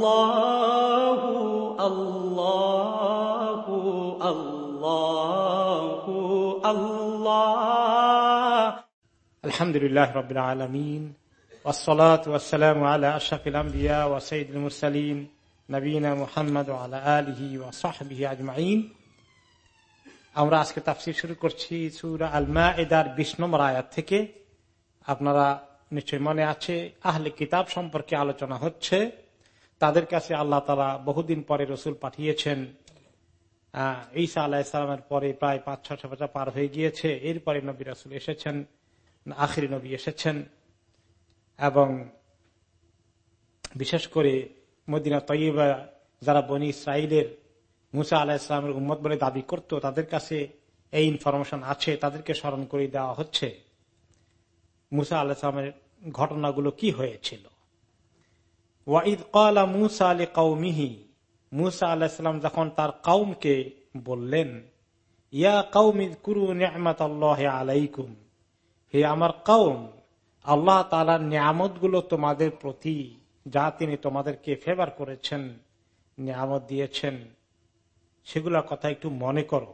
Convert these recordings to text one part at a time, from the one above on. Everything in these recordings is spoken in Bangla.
الله الله الله الله الحمد لله رب العالمين والصلاة والسلام على أشرف الأنبياء وسيد المرسلين نبينا محمد وعلى آله وصحبه أجمعين আমরা আজকে তাফসির শুরু করছি সুরা আলমা এদার বিশ নম্বর আয়াত থেকে আপনারা নিশ্চয় মনে আছে আহলে কিতাব সম্পর্কে আলোচনা হচ্ছে তাদের কাছে আল্লাহ তালা বহুদিন পরে রসুল পাঠিয়েছেন। ঈসা আল্লাহ ইসলামের পরে প্রায় পাঁচ ছশো বছর পার হয়ে গিয়েছে। এরপরে নবী রসুল এসেছেন, আখিরি নবী এসেছেন এবং বিশেষ করে মদিনা তৈবা যারা বনি ইসরায়েলের মুসা আলাহ ইসলামের উম্মত বলে দাবি করত, তাদের কাছে এই ইনফরমেশন আছে, তাদেরকে স্মরণ করে দেওয়া হচ্ছে। মুসা আল্লাহ ইসলামের ঘটনাগুলো কি হয়েছিল? মুসা কৌমিহি মুসা যখন তার কাউমকে বললেন, ইয়া কৌমিদ কুরু নিয়ামত আল্লাহ আলাইকুম। হে আমার কাউম আল্লাহ তালার নিয়ামতগুলো তোমাদের প্রতি, যা তিনি তোমাদেরকে ফেভার করেছেন, নিয়ামত দিয়েছেন সেগুলোর কথা একটু মনে করো।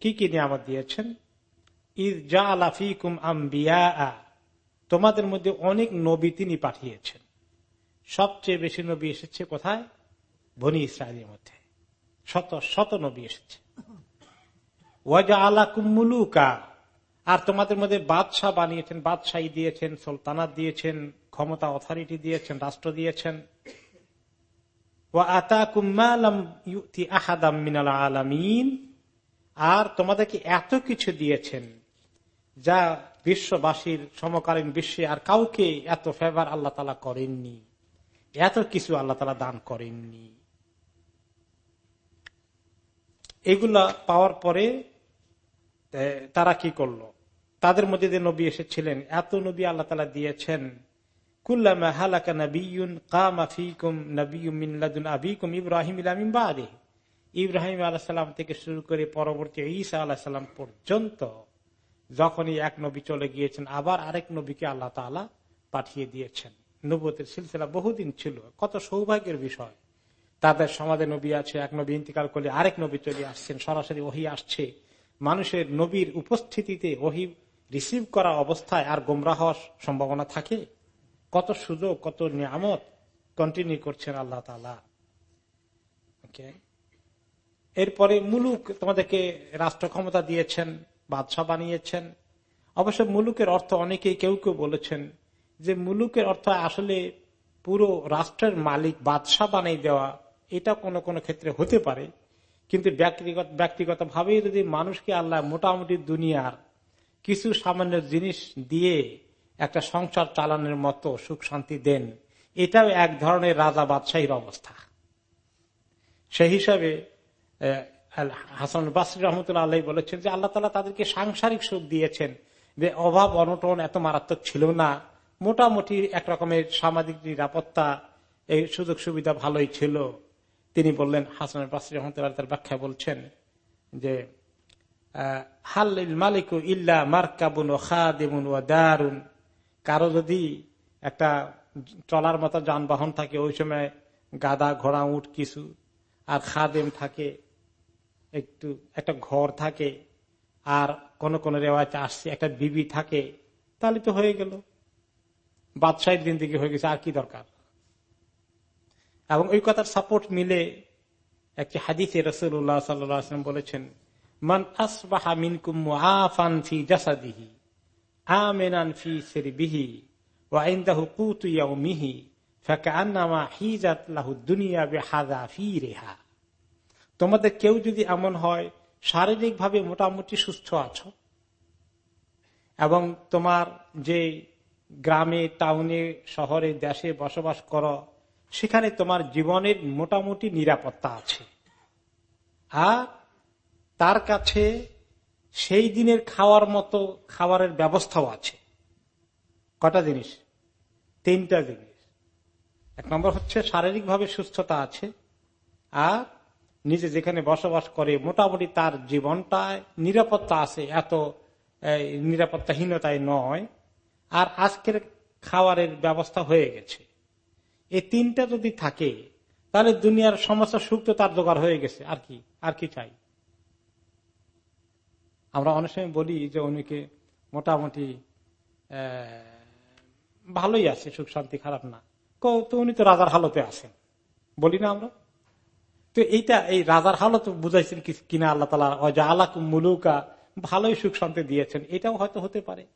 কি কি নিয়ামত দিয়েছেন? ইদ জা আলাফিকুম আম্বিয়া তোমাদের মধ্যে অনেক নবী তিনি পাঠিয়েছেন। সবচেয়ে বেশি নবী এসেছে কোথায়? বনি ইসরায়েলের মধ্যে। শত শত নবী এসেছে। ওয়াজা আলা কুমুলুকা আর তোমাদের মধ্যে বাদশাহ বানিয়েছেন, বাদশাহী দিয়েছেন, সুলতানাত দিয়েছেন, ক্ষমতা অথরিটি দিয়েছেন, রাষ্ট্র দিয়েছেন। আলামিন। আর তোমাদেরকে এত কিছু দিয়েছেন যা বিশ্ববাসীর সমকালীন বিশ্বে আর কাউকে এত ফেভার আল্লাহ তালা করেননি। এত কিছু আল্লাহ তালা দান করেননি। এগুলা পাওয়ার পরে তারা কি করল? তাদের মধ্যে যে নবী এসেছিলেন, এত নবী আল্লাহ তালা দিয়েছেন ইব্রাহিম সাল্লাম থেকে শুরু করে পরবর্তী ঈসা আল্লাহ সাল্লাম পর্যন্ত যখনই এক নবী চলে গিয়েছেন, আবার আরেক নবীকে আল্লাহ তালা পাঠিয়ে দিয়েছেন। নবতের সিলসিলা বহুদিন ছিল। কত সৌভাগ্যের বিষয়। তাদের সমাজে নবী আছে, এক নবী ইন্তিকাল করলে আরেক নবী চলে আসছেন, সরাসরি ওহি আসছে। মানুষের নবীর উপস্থিতিতে ওহি রিসিভ করা অবস্থায় আর গোমরা হওয়ার সম্ভাবনা থাকে। কত সুযোগ, কত নিয়ামত কন্টিনিউ করছেন আল্লাহ তালা এরপরে মুলুক তোমাদেরকে রাষ্ট্র ক্ষমতা দিয়েছেন। বাদশাহ বানিয়েছেন। অবশ্য মুলুকের অর্থ অনেকেই কেউ কেউ বলেছেন যে মুলুকের অর্থ আসলে পুরো রাষ্ট্রের মালিক বাদশাহ বানিয়ে দেওয়া, এটা কোন কোন ক্ষেত্রে হতে পারে। কিন্তু ব্যক্তিগত ব্যক্তিগত ভাবে যদি মানুষকে আল্লাহ মোটামুটি দুনিয়ার কিছু সামান্য জিনিস দিয়ে একটা সংসার চালানোর মতো সুখ শান্তি দেন, এটাও এক ধরনের রাজা বাদশাহীর অবস্থা। সেই হিসাবে হাসান বাসরি রহমতুল্লাহ আল্লাহ বলেছেন যে আল্লাহ তালা তাদেরকে সাংসারিক সুখ দিয়েছেন। যে অভাব, অনটন এত মারাত্মক ছিল না। মোটামুটি এক রকমের সামাজিক নিরাপত্তা, এই সুযোগ সুবিধা ভালোই ছিল। তিনি বললেন, হাসান বাসরি রহমতুল্লাহ তার ব্যাখ্যা বলছেন যে হাল মালিকু ইল্লা মার্কাবুন ও খাদেমুন ও দারুণ। কারও যদি একটা চলার মতো যানবাহন থাকে, ওই সময় গাদা, ঘোড়া উঠ কিছু, আর খাদেম থাকে একটু, একটা ঘর থাকে, আর কোন কোন রেওয়াজ আসছে, একটা বিবি থাকে, তাহলে তো হয়ে গেল। বাদশাহের দিন দিকে হয়ে গেছে, আর কি দরকার? এবং ওই কথার সাপোর্ট মিলে একটি হাদিসে রসুল্লাহ সাল্লাম বলেছেন, মান আসবাহা মিনকুম আফান ফি জাসাদিহি, আমেনান ফি সেরিবিহি ওয়াইন্দাহু কুতু ইয়াউমিহি ফাকান্নামা হিজাত লাহু দুনিয়া বিহাযা ফি রেহা তোমাদের কেউ যদি এমন হয় শারীরিক ভাবে মোটামুটি সুস্থ আছো। এবং তোমার যে গ্রামে, টাউনে, শহরে, দেশে বসবাস করো, সেখানে তোমার জীবনের মোটামুটি নিরাপত্তা আছে। আর তার কাছে সেই দিনের খাওয়ার মতো খাবারের ব্যবস্থাও আছে। কটা জিনিস? তিনটা জিনিস। এক নম্বর হচ্ছে শারীরিকভাবে সুস্থতা আছে। আর নিজে যেখানে বসবাস করে, মোটামুটি তার জীবনটায় নিরাপত্তা আছে, এত নিরাপত্তাহীনতায় নয়। আর আজকের খাওয়ারের ব্যবস্থা হয়ে গেছে। এই তিনটা যদি থাকে, তাহলে দুনিয়ার সমস্ত সুখ তো তার জোগাড় হয়ে গেছে। আর কি আর কি চাই? আমরা অনেক সময় বলি যে অনেকে মোটামুটি ভালোই আছে, সুখ শান্তি খারাপ না। তো উনি তো রাজার হালতে আছেন। বলি না আমরা? তো এইটা এই রাজার হালত বুঝাইছেন কিনা আল্লাহ তালা আলাক মুলুকা ভালোই সুখ শান্তি দিয়েছেন। এটাও হয়তো হতে পারে।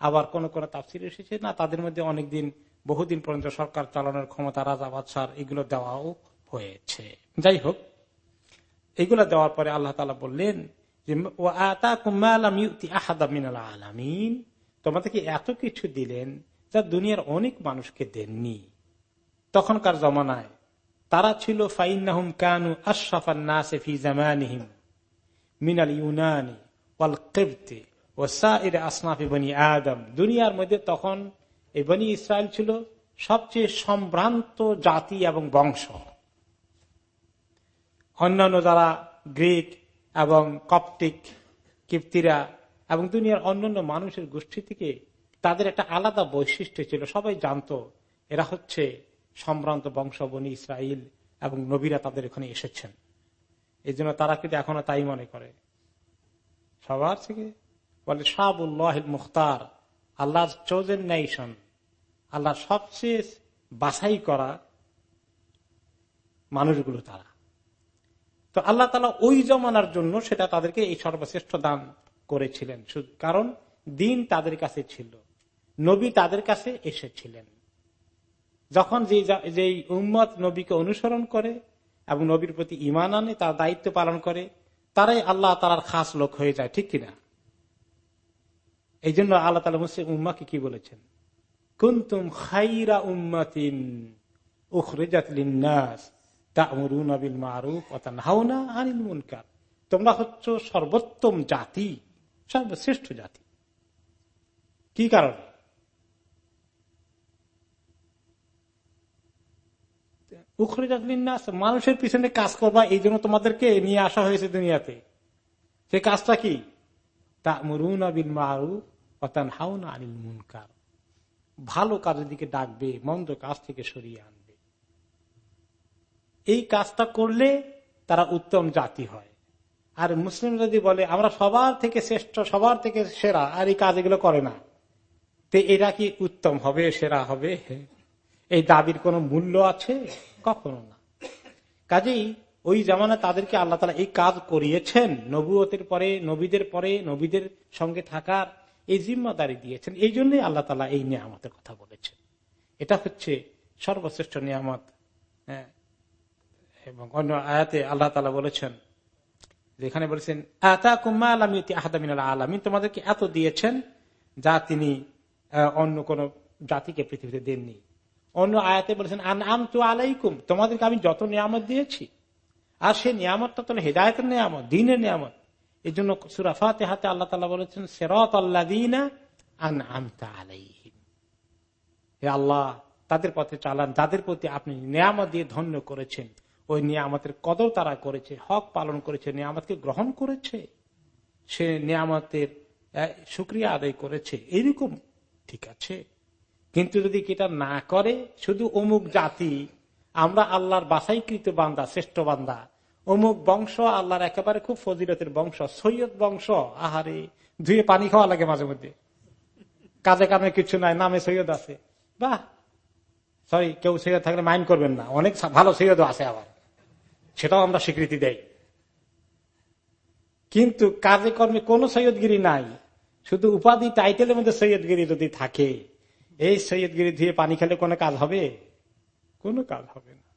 আবার কোন কোন তাফসির এসেছে, না, তাদের মধ্যে অনেকদিন, বহুদিন পর্যন্ত সরকার চালানোর ক্ষমতা রাজা বাদশার, এগুলো দেওয়াও হয়েছে। যাই হোক, এগুলো দেওয়ার পরে আল্লাহ তালা বললেন যে আলামিন তোমাদেরকে এত কিছু দিলেন যা দুনিয়ার অনেক মানুষকে দেননি? তখনকার জমানায় তারা ছিল ফাইনাহুম কানু আশরাফান মিনাল ইউনানি ওয়াল কিবতি ও সাইর আসনাফি বনি আদম। দুনিয়ার মধ্যে তখন এই বনি ইসরায়েল ছিল সবচেয়ে সম্ভ্রান্ত জাতি এবং বংশ। অন্যান্য যারা গ্রিক এবং কপটিক কিপ্তিরা এবং দুনিয়ার অন্যান্য মানুষের গোষ্ঠী থেকে তাদের একটা আলাদা বৈশিষ্ট্য ছিল, সবাই জানতো এরা হচ্ছে সম্ভ্রান্ত বংশ বনি ইসরায়েল এবং নবীরা তাদের এখানে এসেছেন। এই জন্য তারা কিন্তু এখনও তাই মনে করে। সবার থেকে বলে শাহুল্লাহ মুখতার আল্লাহ চোজেন নেশন আল্লাহ সবচেয়ে বাছাই করা মানুষগুলো তারা। তো আল্লাহ তালা ওই জমানার জন্য সেটা তাদেরকে এই সর্বশ্রেষ্ঠ দান করেছিলেন। কারণ দিন তাদের কাছে ছিল, নবী তাদের কাছে এসেছিলেন। যখন যে যেই উম্মত নবীকে অনুসরণ করে এবং নবীর প্রতি ইমান আনে, তার দায়িত্ব পালন করে, তারাই আল্লাহ তালার খাস লোক হয়ে যায়, ঠিক কিনা? এই জন্য আল্লাহ তালা মুসলিম উম্মাকে কি বলেছেন? কুন্তুম খাইরা উম্মাতিন তোমরা হচ্ছ সর্বোত্তম জাতি, সর্বশ্রেষ্ঠ জাতি। কি কারণে? মানুষের পিছনে কাজ করবা, এই জন্য তোমাদেরকে নিয়ে আসা হয়েছে দুনিয়াতে। সে কাজটা কি? তা মরুন আবিল মারু আনিল মুনকার। ভালো কাজের দিকে ডাকবে, মন্দ কাজ থেকে সরিয়ে আনবে। এই কাজটা করলে তারা উত্তম জাতি হয়। আর মুসলিম যদি বলে, আমরা সবার থেকে শ্রেষ্ঠ, সবার থেকে সেরা, আর এই কাজ এগুলো করে না। তো এরা কি উত্তম হবে, সেরা হবে? এই দাবির কোনো মূল্য আছে? কখনো না। কাজেই ওই জামানা তাদেরকে আল্লাহ তালা এই কাজ করিয়েছেন। নবুয়তের পরে নবীদের পরে নবীদের সঙ্গে থাকার এই জিম্মাদারি দিয়েছেন। এই জন্যই আল্লাহ তালা এই নিয়ামতের কথা বলেছেন। এটা হচ্ছে সর্বশ্রেষ্ঠ নিয়ামত। হ্যাঁ, এবং অন্য আয়াতে আল্লাহ তালা বলেছেন যেখানে বলেছেন আলামিন। তোমাদেরকে এত দিয়েছেন যা তিনি অন্য কোন জাতিকে পৃথিবীতে দেননি। অন্য আয়াতে বলেছেন আম তো আলাইকুম। তোমাদেরকে আমি যত নিয়ামত দিয়েছি, আর সেই নিয়ামতটা তো হেদায়তের নিয়ামত, দিনের নিয়ামত। এই জন্য সুরাফাতে হাতে আল্লাহ তালা বলেছেন সেরত আন আমতা আলাইহিম। হে আল্লাহ, তাদের পথে চালান, যাদের প্রতি আপনি নিয়ামত দিয়ে ধন্য করেছেন, ওই নিয়ামতের কদর তারা করেছে, হক পালন করেছে, নিয়ামতকে গ্রহণ করেছে, সে নিয়ামতের সুক্রিয়া আদায় করেছে। এইরকম ঠিক আছে? কিন্তু যদি এটা না করে, শুধু অমুক জাতি, আমরা আল্লাহর বাসাইকৃত বান্দা, শ্রেষ্ঠ বান্দা। অমুক বংশ, আল্লাহর একেবারে খুব ফজিলতের বংশ, সৈয়দ বংশ। আহারে, ধুয়ে পানি খাওয়া লাগে মাঝে মধ্যে। কাজে কামে কিছু নাই, নামে সৈয়দ আছে। বাহ! সরি কেউ সৈয়দ থাকলে মাইন্ড করবেন না। অনেক ভালো সৈয়দ আছে আবার। সেটাও আমরা স্বীকৃতি দেই। কিন্তু কাজে কর্মে কোন সৈয়দগিরি নাই। শুধু উপাধি টাইটেলের মধ্যে সৈয়দগিরি যদি থাকে এই সৈয়দগিরি ধুয়ে পানি খেলে কোনো কাজ হবে? কোনো কাজ হবে না।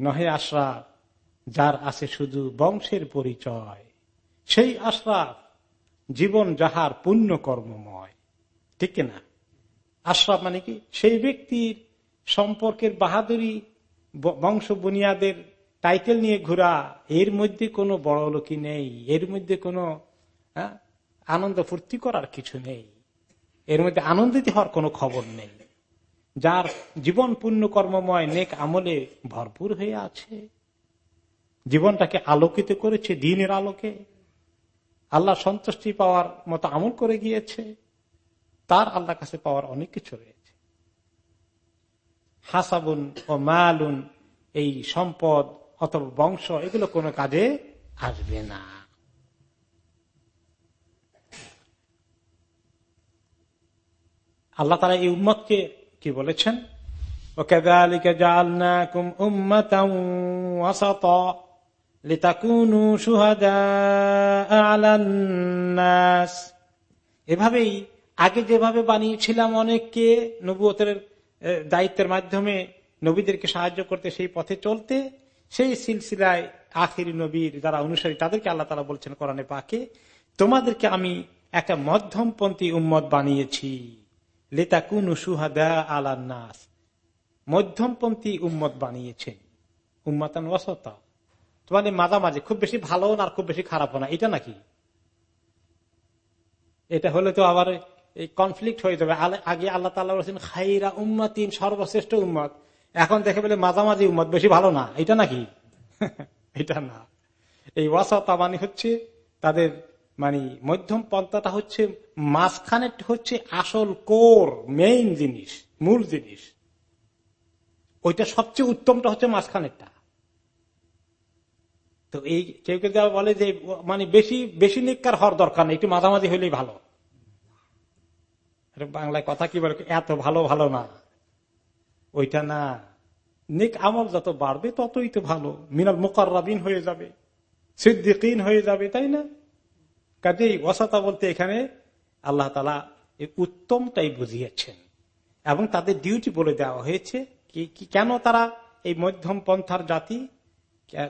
নহে আশরাফ যার আছে শুধু বংশের পরিচয়। সেই আশরাফ জীবন যাহার পুণ্য কর্মময় ঠিক না? আশরাফ মানে কি? সেই ব্যক্তির সম্পর্কের বাহাদুরি বংশ বুনিয়াদের টাইটেল নিয়ে ঘোরা এর মধ্যে কোনো বড় লোকই নেই এর মধ্যে কোনো হ্যাঁ, আনন্দ ফুর্তি করার কিছু নেই। এর মধ্যে আনন্দিত হওয়ার কোনো খবর নেই। যার জীবন পুণ্য কর্মময় নেক আমলে ভরপুর হয়ে আছে। জীবনটাকে আলোকিত করেছে দিনের আলোকে। আল্লাহ সন্তুষ্টি পাওয়ার মতো আমল করে গিয়েছে। তার আল্লাহ কাছে পাওয়ার অনেক কিছু রয়েছে। হাসাবুন ও মালুন, এই সম্পদ অথবা বংশ, এগুলো কোনো কাজে আসবে না। আল্লাহ তারা এই উম্মতকে কি বলেছেন? এভাবেই, আগে যেভাবে বানিয়েছিলাম অনেককে নবুয়তের দায়িত্বের মাধ্যমে নবীদেরকে সাহায্য করতে সেই পথে চলতে, সেই সিলসিলায় আখির নবীর যারা অনুসারী তাদেরকে আল্লাহ তালা বলছেন কোরআনে পাকে, তোমাদেরকে আমি একটা মধ্যমপন্থী উম্মত বানিয়েছি। লেতাকুন সুহাদা আলার নাস। মধ্যমপন্থী উম্মত বানিয়েছেন উম্মাতান ওয়াসতা। তোমাদের মাঝামাঝি, খুব বেশি ভালো না খুব বেশি খারাপ না, এটা নাকি? এটা হলে তো আবার এই কনফ্লিক্ট হয়ে যাবে। আগে আল্লাহ তালা বলছেন, খাইরা উম্মাতিন, সর্বশ্রেষ্ঠ উম্মত। এখন দেখে বলে মাঝামাঝি উম্মত, বেশি ভালো না, এটা নাকি? এটা না। এই ওয়াসতা মানে হচ্ছে তাদের মানে মধ্যম পন্থাটা হচ্ছে, মাঝখানে হচ্ছে আসল কোর মেইন জিনিস, মূল জিনিস। ওইটা সবচেয়ে উত্তমটা হচ্ছে মাঝখানেরটা। তো এই কেউ কেউ বলে যে মানে বেশি বেশি নিকার হওয়ার দরকার নেই, একটু মাঝামাঝি হইলেই ভালো। বাংলায় কথা কি বলে, এত ভালো ভালো না। ওইটা না। নিক আমল যত বাড়বে ততই তো ভালো। মিনাল মোকাররাবিন হয়ে যাবে, সিদ্দিকিন হয়ে যাবে, তাই না? কাজেই অসাতা বলতে এখানে আল্লাহ তালা উত্তমটাই বুঝিয়েছেন এবং তাদের ডিউটি বলে দেওয়া হয়েছে কি কেন তারা এই মধ্যম পন্থার জাতি?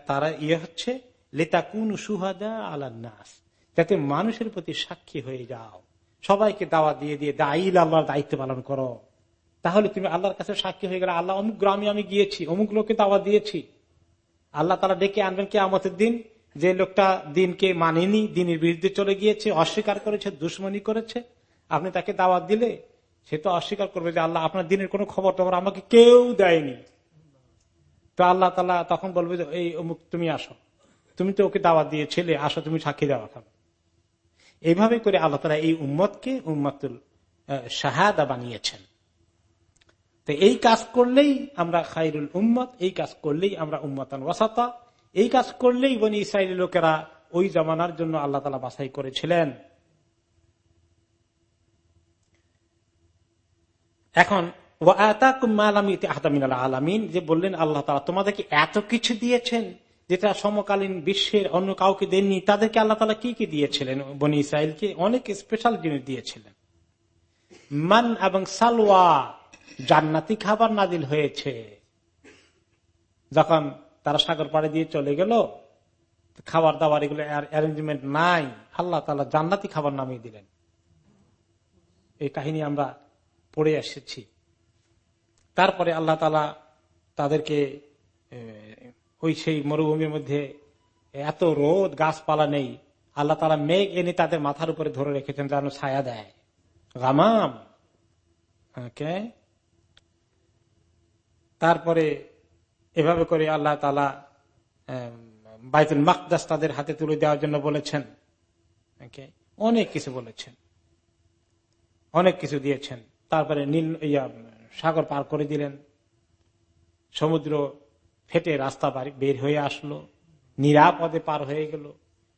তারা ইয়ে হচ্ছে লেতা কুন সুহাদা আলার নাস। যাতে মানুষের প্রতি সাক্ষী হয়ে যাও। সবাইকে দাওয়া দিয়ে দিয়ে দাইল আল্লাহর দায়িত্ব পালন করো। তাহলে তুমি আল্লাহর কাছে সাক্ষী হয়ে গেলে, আল্লাহ, অমুক গ্রামে আমি গিয়েছি, অমুক লোককে দাওয়া দিয়েছি। আল্লাহ তারা ডেকে আনবেন কে আমাদের দিন। যে লোকটা দিনকে মানেনি, দিনের বিরুদ্ধে চলে গিয়েছে, অস্বীকার করেছে, দুশ্মনী করেছে, আপনি তাকে দাওয়াত দিলে সে তো অস্বীকার করবে যে আল্লাহ আপনার দিনের কোনো খবর টবর আমাকে কেউ দেয়নি। তো আল্লাহ তালা তখন বলবে যে, এই অমুক, তুমি আসো। তুমি তো ওকে দাওয়াত দিয়েছিলে, আসো, তুমি সাক্ষী দেওয়া খাবে এইভাবে করে আল্লাহ তালা এই উম্মতকে উম্মতুল শাহাদা বানিয়েছেন। তো এই কাজ করলেই আমরা খাইরুল উম্মত, এই কাজ করলেই আমরা উম্মতান ওয়াসাতা। এই কাজ করলেই বনি ইসরায়েলি লোকেরা ওই জমানার জন্য আল্লাহ তালা বাছাই করেছিলেন। এখন আলামিন যে বললেন আল্লাহ তালা তোমাদেরকে এত কিছু দিয়েছেন যেটা সমকালীন বিশ্বের অন্য কাউকে দেননি, তাদেরকে আল্লাহ তালা কি কি দিয়েছিলেন? বনি ইসরায়েলকে অনেক স্পেশাল জিনিস দিয়েছিলেন। মান এবং সালওয়া জান্নাতি খাবার নাদিল হয়েছে। যখন তারা সাগর পাড়ে দিয়ে চলে গেল। খাবার দাবার এগুলো অ্যারেঞ্জমেন্ট নাই। আল্লাহ তালা জান্নাতি খাবার নামিয়ে দিলেন। এই কাহিনী আমরা পড়ে এসেছি। তারপরে আল্লাহ তালা তাদেরকে ওই সেই মরুভূমির মধ্যে এত রোদ, গাছপালা নেই। আল্লাহ তালা মেঘ এনে তাদের মাথার উপরে ধরে রেখেছেন যেন ছায়া দেয়। গামাম তারপরে এভাবে করে আল্লাহ তালা বাইতুল মাকদাস তাদের হাতে তুলে দেওয়ার জন্য বলেছেন। অনেক কিছু বলেছেন। অনেক কিছু দিয়েছেন। তারপরে নীল, ইয়া, সাগর পার করে দিলেন। সমুদ্র ফেটে রাস্তা বের হয়ে আসলো। নিরাপদে পার হয়ে গেল।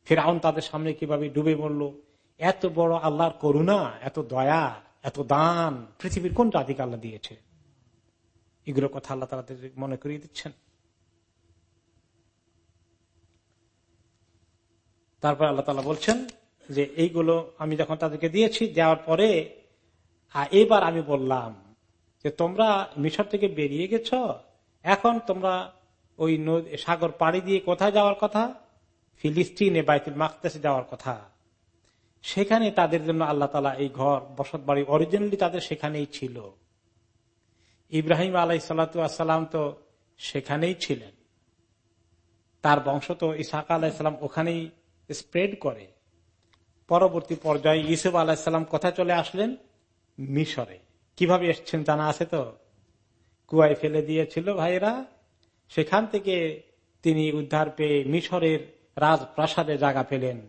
ফেরাউন তাদের সামনে কীভাবে ডুবে মরল? এত বড় আল্লাহর করুণা, এত দয়া, এত দান পৃথিবীর কোন জাতিকে আল্লাহ দিয়েছে? এগুলো কথা আল্লাহ তাদের মনে করিয়ে দিচ্ছেন। তারপর আল্লাহ তালা বলছেন যে, এইগুলো আমি যখন তাদেরকে দিয়েছি, দেওয়ার পরে এবার আমি বললাম যে, তোমরা মিশর থেকে বেরিয়ে গেছ, এখন তোমরা ওই সাগর পাড়ি দিয়ে কোথায় যাওয়ার কথা? ফিলিস্তিনে বাইতুল মাকতেসে যাওয়ার কথা। সেখানে তাদের জন্য আল্লাহ তালা এই ঘর বসত বাড়ি অরিজিনালি তাদের সেখানেই ছিল। ইব্রাহিম আলাই সাল্লাম তো সেখানেই ছিলেন। তার বংশ তো ইসাক আলাহিসাল্লাম ওখানেই স্প্রেড করে। পরবর্তী পর্যায়ে ইসুফ আলাহিসাল্লাম কোথায় চলে আসলেন? মিশরে। কীভাবে এসছেন জানা আছে তো? কুয়ায় ফেলে দিয়েছিল ভাইরা সেখান থেকে তিনি উদ্ধার পেয়ে মিশরের রাজপ্রাসাদে জায়গা পেলেন।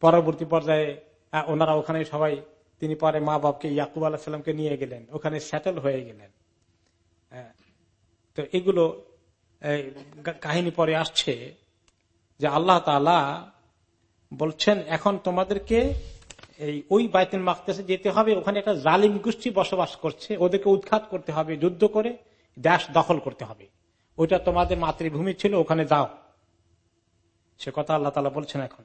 পরবর্তী পর্যায়ে ওনারা ওখানে সবাই, তিনি পরে মা বাপকে ইয়াকুব আলাহিসাল্লামকে নিয়ে গেলেন। ওখানে সেটেল হয়ে গেলেন। তো এগুলো কাহিনী পরে আসছে যে আল্লাহ তালা বলছেন, এখন তোমাদেরকে এই ওই বাইতুল মাকতেসে যেতে হবে, ওখানে একটা জালিম গোষ্ঠী বসবাস করছে, ওদেরকে উৎখাত করতে হবে, যুদ্ধ করে দেশ দখল করতে হবে। ওইটা তোমাদের মাতৃভূমি ছিল, ওখানে যাও। সে কথা আল্লাহ তালা বলছেন এখন।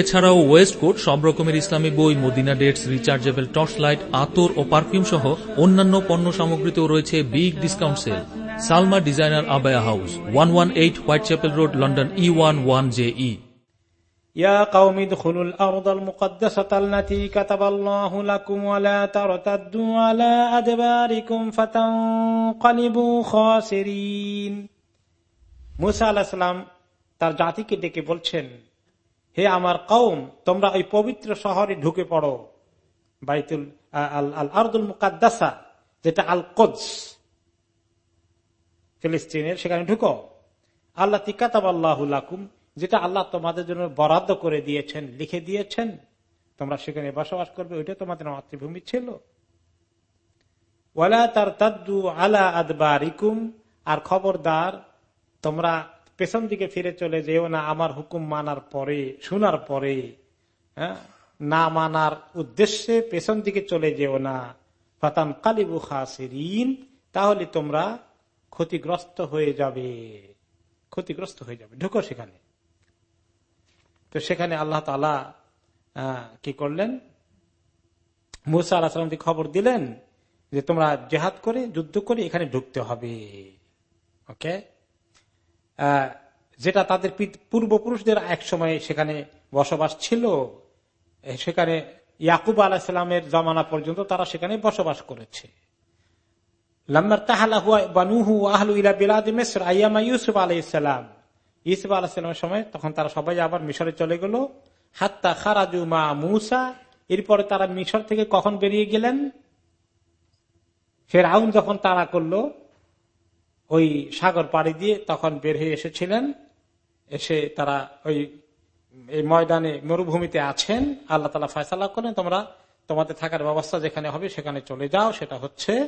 এছাড়াও ওয়েস্ট কোট সব রকমের ইসলামী বই Medina dates rechargeable torch light আতর ও পারফিউম সহ অন্যান্য পণ্য সামগ্রীতেও রয়েছে big discount sale Salma designer abaya house one one eight Whitechapel Road London E one one J E يا قوم ادخلوا الأرض المقدسة التي كتب الله لكم ولا ترتدوا على أدباركم فتنقلبوا خاسرين Musa আলাহিসাম তার জাতিকে ডেকে বলছেন হে আমার কৌম তোমরা ওই পবিত্র শহরে ঢুকে পড়ো। বাইতুল আল আর্দুল মুকাদ্দাসা, যেটা আল কোজ ফিলিস্তিনের সেখানে ঢুকো। আল্লাহ তিকাতাব আল্লাহুল্লাকুম যেটা আল্লাহ তোমাদের জন্য বরাদ্দ করে দিয়েছেন, লিখে দিয়েছেন। তোমরা সেখানে বসবাস করবে, ওইটা তোমাদের মাতৃভূমি ছিল। ওয়ালা তার তাদ্দু আলা আদবারিকুম, আর খবরদার, তোমরা পেছন দিকে ফিরে চলে যেও না, আমার হুকুম মানার পরে, শোনার পরে হ্যাঁ? না মানার উদ্দেশ্যে পেছন দিকে চলে যেও না। ফাতান কালিবু খাসিরিন, তাহলে তোমরা ক্ষতিগ্রস্ত হয়ে যাবে। ক্ষতিগ্রস্ত হয়ে যাবে। ঢুকো সেখানে। তো সেখানে আল্লাহ তালা কি করলেন? মুসা আল্লাহ সালামকে খবর দিলেন যে তোমরা জেহাদ করে, যুদ্ধ করে এখানে ঢুকতে হবে। ওকে? যেটা তাদের পূর্বপুরুষদের এক সময় সেখানে বসবাস ছিল সেখানে ইয়াকুব আলাহিসামের জমানা পর্যন্ত তারা সেখানে বসবাস করেছে। লাম্মার তাহালা হুয়া বানুহু আহলু ইলা বিলাদ মিসর আইয়ামা ইউসুফ আলাইসালাম ইউসুফ আলাহিসামের সময় তখন তারা সবাই আবার মিশরে চলে গেল। হাত্তা খারাজু মা মুসা, এরপরে তারা মিশর থেকে কখন বেরিয়ে গেলেন? ফের আউন যখন তারা করল ওই সাগর পাড়ি দিয়ে তখন বের হয়ে এসেছিলেন। এসে তারা ওই, এই ময়দানে মরুভূমিতে আছেন। আল্লাহ তালা ফয়সালা করেন তোমরা তোমাদের থাকার ব্যবস্থা যেখানে হবে সেখানে চলে যাও, সেটা হচ্ছে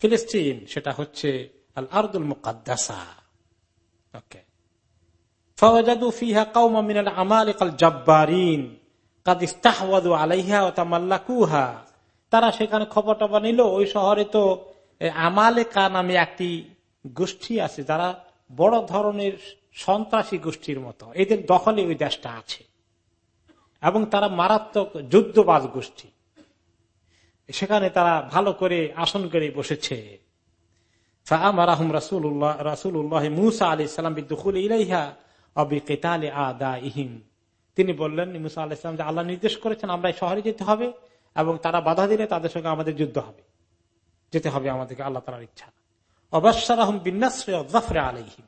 ফিলিস্তিন, সেটা হচ্ছে আল আরদুল মুকাদ্দাসা। ওকে। তারা সেখানে খবর টবর নিল, ওই শহরে তো আমালেকা নামে একটি গোষ্ঠী আছে, যারা বড় ধরনের সন্ত্রাসী গোষ্ঠীর মতো। এদের দখলে ওই দেশটা আছে। এবং তারা মারাত্মক যুদ্ধবাজ গোষ্ঠী। সেখানে তারা ভালো করে আসন করে বসেছে। তিনি বললেন, মুসা আল্লাহ নির্দেশ করেছেন আমরা শহরে যেতে হবে এবং তারা বাধা দিলে তাদের সঙ্গে আমাদের যুদ্ধ হবে। যেতে হবে আমাদেরকে আল্লাহ তালার ইচ্ছা। অবাসারাহম বিন্যাশ্রয় জাফরে আলহিম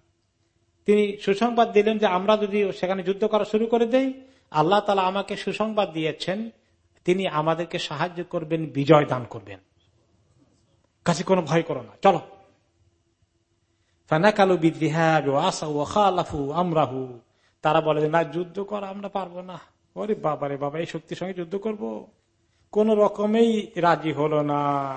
তিনি সুসংবাদ দিলেন যে আমরা যদি সেখানে যুদ্ধ করা শুরু করে দেই, আল্লাহ তালা আমাকে সুসংবাদ দিয়েছেন, তিনি আমাদেরকে সাহায্য করবেন, বিজয় দান করবেন। কাছে কোনো ভয় করো না, চলো। আমরাহু। তারা বলে না, যুদ্ধ করা আমরা পারব না। ওরে বাবারে বাবা, এই শক্তির সঙ্গে যুদ্ধ করব? কোন রকমেই রাজি হলো না।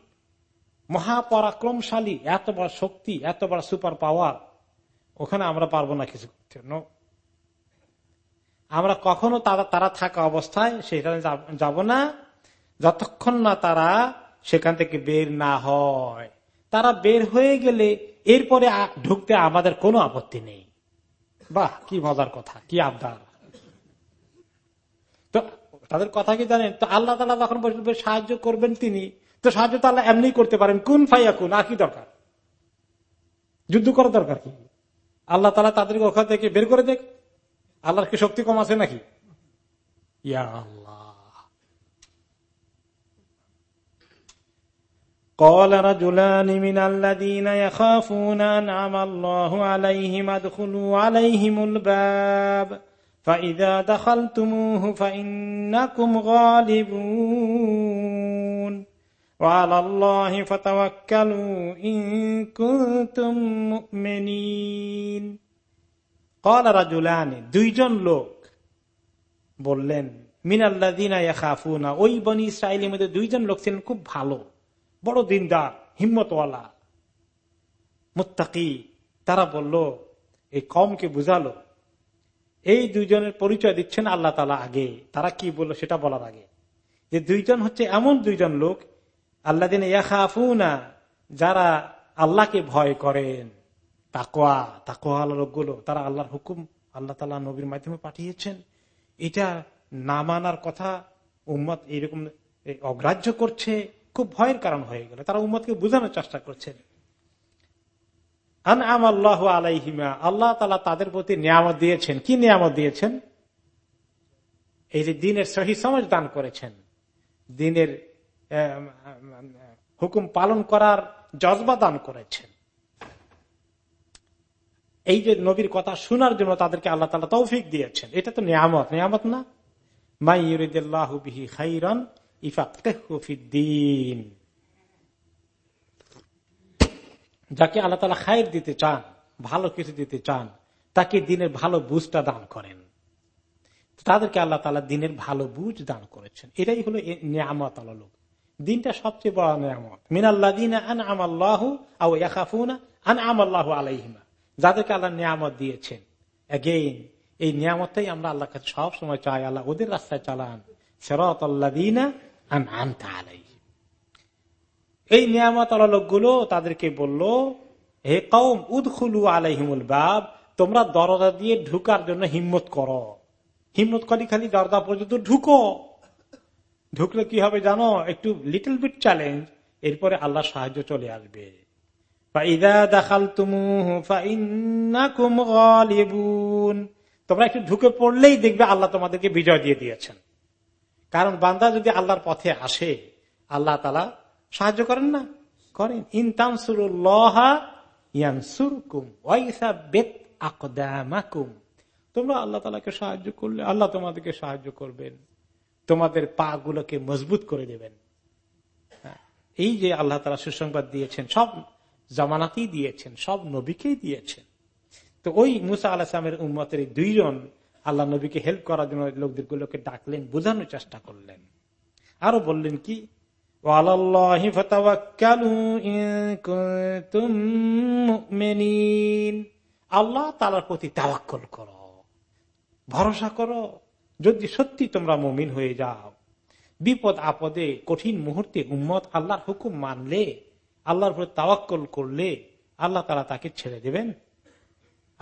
মহাপরাক্রমশালী, এত বড় শক্তি, এত বড় সুপার পাওয়ার। ওখানে আমরা পারব না কিছু করতে। আমরা কখনো তারা তারা থাকা অবস্থায় সেখানে যাব না। যতক্ষণ না তারা সেখান থেকে বের না হয়। তারা বের হয়ে গেলে এরপরে ঢুকতে আমাদের কোনো আপত্তি নেই। বাহ, কি মজার কথা, কি আবদার। তো, তাদের কথা কি জানেন? তো আল্লাহ তালা বসবে সাহায্য করবেন তিনি তো সাহায্য তো আল্লাহ এমনি করতে পারেন কোন ফাইয়া কোন আর কি দরকার যুদ্ধ করার দরকার কি আল্লাহ তালা তাদেরকে ওখান থেকে বের করে দেখ আল্লাহর কি শক্তি কম আছে নাকি ইয়া আল্লাহ قال رجلان من الذين يخافون أنعم الله عليهم ادخلوا عليهم الباب فإذا دخلتموه فإنكم غالبون দুইজন লোক বললেন মিনাল্লাদিনা ওই বনি ইসরায়েলের মধ্যে দুইজন লোক ছিলেন খুব ভালো, বড় দিনদার, হিম্মতওয়ালা, মুত্তাকি। তারা বলল, এই কমকে বুঝালো, এই দুইজনের পরিচয় দিচ্ছেন আল্লাহ তালা আগে। তারা কি বলল সেটা বলার আগে? যে দুইজন হচ্ছে এমন দুইজন লোক আল্লাহ দিন ইয়াখাফুনা, যারা আল্লাহকে ভয় করেন তাকোয়া তাকোয়া লোকগুলো, তারা আল্লাহর হুকুম আল্লাহ তালা নবীর মাধ্যমে পাঠিয়েছেন। এটা না মানার কথা উম্মত এইরকম অগ্রাহ্য করছে, খুব ভয়ের কারণ হয়ে গেল। তারা উম্মতকে বোঝানোর চেষ্টা করছেন। আলাইহিমা, আল্লাহ তালা তাদের প্রতি নিয়ামত দিয়েছেন। কি নিয়ামত দিয়েছেন? এই যে দিনের সহি সমাজ দান করেছেন। দিনের হুকুম পালন করার জজবা দান করেছেন। এই যে নবীর কথা শোনার জন্য তাদেরকে আল্লাহ তালা তৌফিক দিয়েছেন, এটা তো নিয়ামত। নিয়ামত না? যাকে আল্লাহ তালা খায়ের দিতে চান, ভালো কিছু দিতে চান, তাকে দিনের ভালো বুঝটা দান করেন। তাদেরকে আল্লাহ তালা দিনের ভালো বুঝ দান করেছেন। এটাই হলো নিয়ামত আলোক দিনটা সবচেয়ে বড় নিয়ামত। মিনাল্লাহ দিন আন আমাল্লাহ আউ ইয়াকাফুনা আন আমাল্লাহ আলাইহিমা। যাদেরকে আল্লাহ নিয়ামত দিয়েছেন। এগেইন এই নিয়ামতটাই আমরা আল্লাহ কাছে সব সময় চাই। আল্লাহ ওদের রাস্তায় চালান। সেরত আন এই নিয়ামত লোকগুলো তাদেরকে বলল, হে কৌম উদখুলু আলাইহিমুল বাব। তোমরা দরজা দিয়ে ঢুকার জন্য হিম্মত করো। হিম্মত করি খালি দরজা পর্যন্ত ঢুকো। ঢুকলে কি হবে জানো? একটু লিটল বিট চ্যালেঞ্জ এরপরে আল্লাহ সাহায্য চলে আসবে। তোমরা একটু ঢুকে পড়লেই দেখবে আল্লাহ তোমাদেরকে বিজয় দিয়ে দিয়েছেন। কারণ বান্দা যদি আল্লাহর পথে আসে, আল্লাহ তালা সাহায্য করেন না? করেন। তোমরা আল্লাহ তালাকে সাহায্য করলে আল্লাহ তোমাদেরকে সাহায্য করবেন। তোমাদের পা গুলোকে মজবুত করে দেবেন। হ্যাঁ, এই যে আল্লাহ তালা সুসংবাদ দিয়েছেন সব জামানাতেই দিয়েছেন সব নবীকেই দিয়েছেন। তো ওই মুসা আলাহামের উম্মতের দুইজন আল্লাহ নবীকে হেল্প করার জন্য লোকদের গুলোকে ডাকলেন বোঝানোর চেষ্টা করলেন। আরও বললেন কি? আল্লাহ তালার প্রতি তাওয়াক্কল করো ভরসা করো যদি সত্যি তোমরা মমিন হয়ে যাও, বিপদ আপদে কঠিন মুহূর্তে উম্মত আল্লাহর হুকুম মানলে, আল্লাহর উপরে তাওয়াক্কল করলে, আল্লাহ তালা তাকে ছেড়ে দেবেন।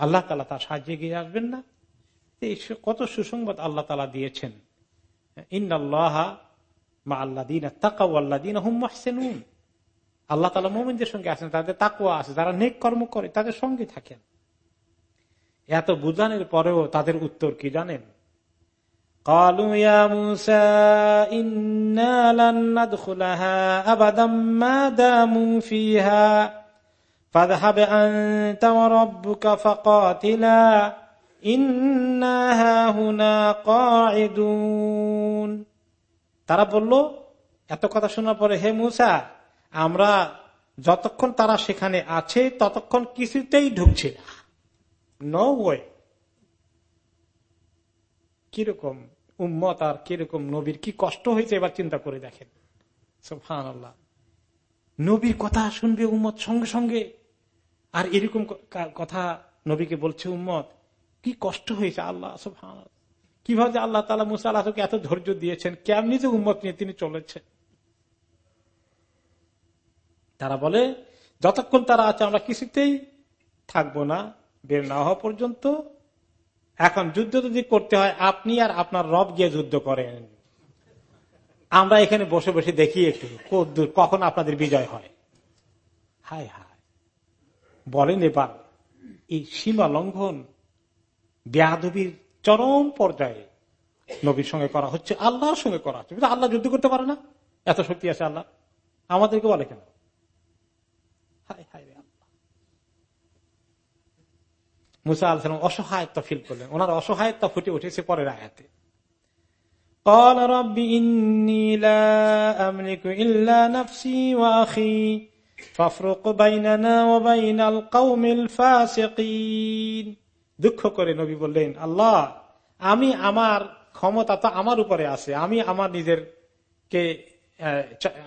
আল্লাহ তালা তার সাহায্যে গিয়ে আসবেন না। কত সুসংবাদ আল্লাহ তালা দিয়েছেন। ইন্দাল্লাহ মা আল্লাহ দিন তাকাউ আল্লাহ দিন হুম মাহসেনুন। আল্লাহ তালা মোমিনদের সঙ্গে আছেন, তাদের তাকুয়া আছে, যারা নেক কর্ম করে, তাদের সঙ্গে থাকেন। এত বুঝানোর পরেও তাদের উত্তর কি জানেন? قالوا يا موسى إنا لن ندخلها أبدا ما داموا فيها فاذهب أنت وربك فقاتلا إنا هاهنا قاعدون তারা বলল এত কথা শোনার পরে হে মুসা আমরা যতক্ষণ তারা সেখানে আছে ততক্ষণ কিছুতেই ঢুকছে না নো ওয়ে কীরকম উম্মত আর কীরকম নবীর কি কষ্ট হয়েছে এবার চিন্তা করে দেখেন। সোফান আল্লাহ নবীর কথা শুনবে উম্মত সঙ্গে সঙ্গে। আর এরকম কথা নবীকে বলছে, উম্মত, কি কষ্ট হয়েছে আল্লাহ কীভাবে আল্লাহ তালা মুসা আল্লাহকে এত ধৈর্য দিয়েছেন, কেমনি যে উম্মত নিয়ে তিনি চলেছেন। তারা বলে, যতক্ষণ তারা আছে আমরা কিছুতেই থাকব না, বের না হওয়া পর্যন্ত এখন যুদ্ধ যদি করতে হয়, আপনি আর আপনার রব গিয়ে যুদ্ধ করেন। আমরা এখানে বসে বসে দেখি একটু কখন আপনাদের বিজয় হয়। হায় হায়। বলেন এবার, এই সীমা লঙ্ঘন বেয়াদবির চরম পর্যায়ে নবীর সঙ্গে করা হচ্ছে, আল্লাহর সঙ্গে করা হচ্ছে। আল্লাহ যুদ্ধ করতে পারে না। এত শক্তি আছে আল্লাহ। আমাদেরকে বলে কেন হায় হায় মুসা আলসালাম অসহায়ত্ব ফিল করলেন। ওনার অসহায়ত্ব ফুটে উঠেছে পরের আয়াতে। দুঃখ করে নবী বললেন, আল্লাহ, আমি আমার ক্ষমতা তো আমার উপরে আছে। আমি আমার নিজের কে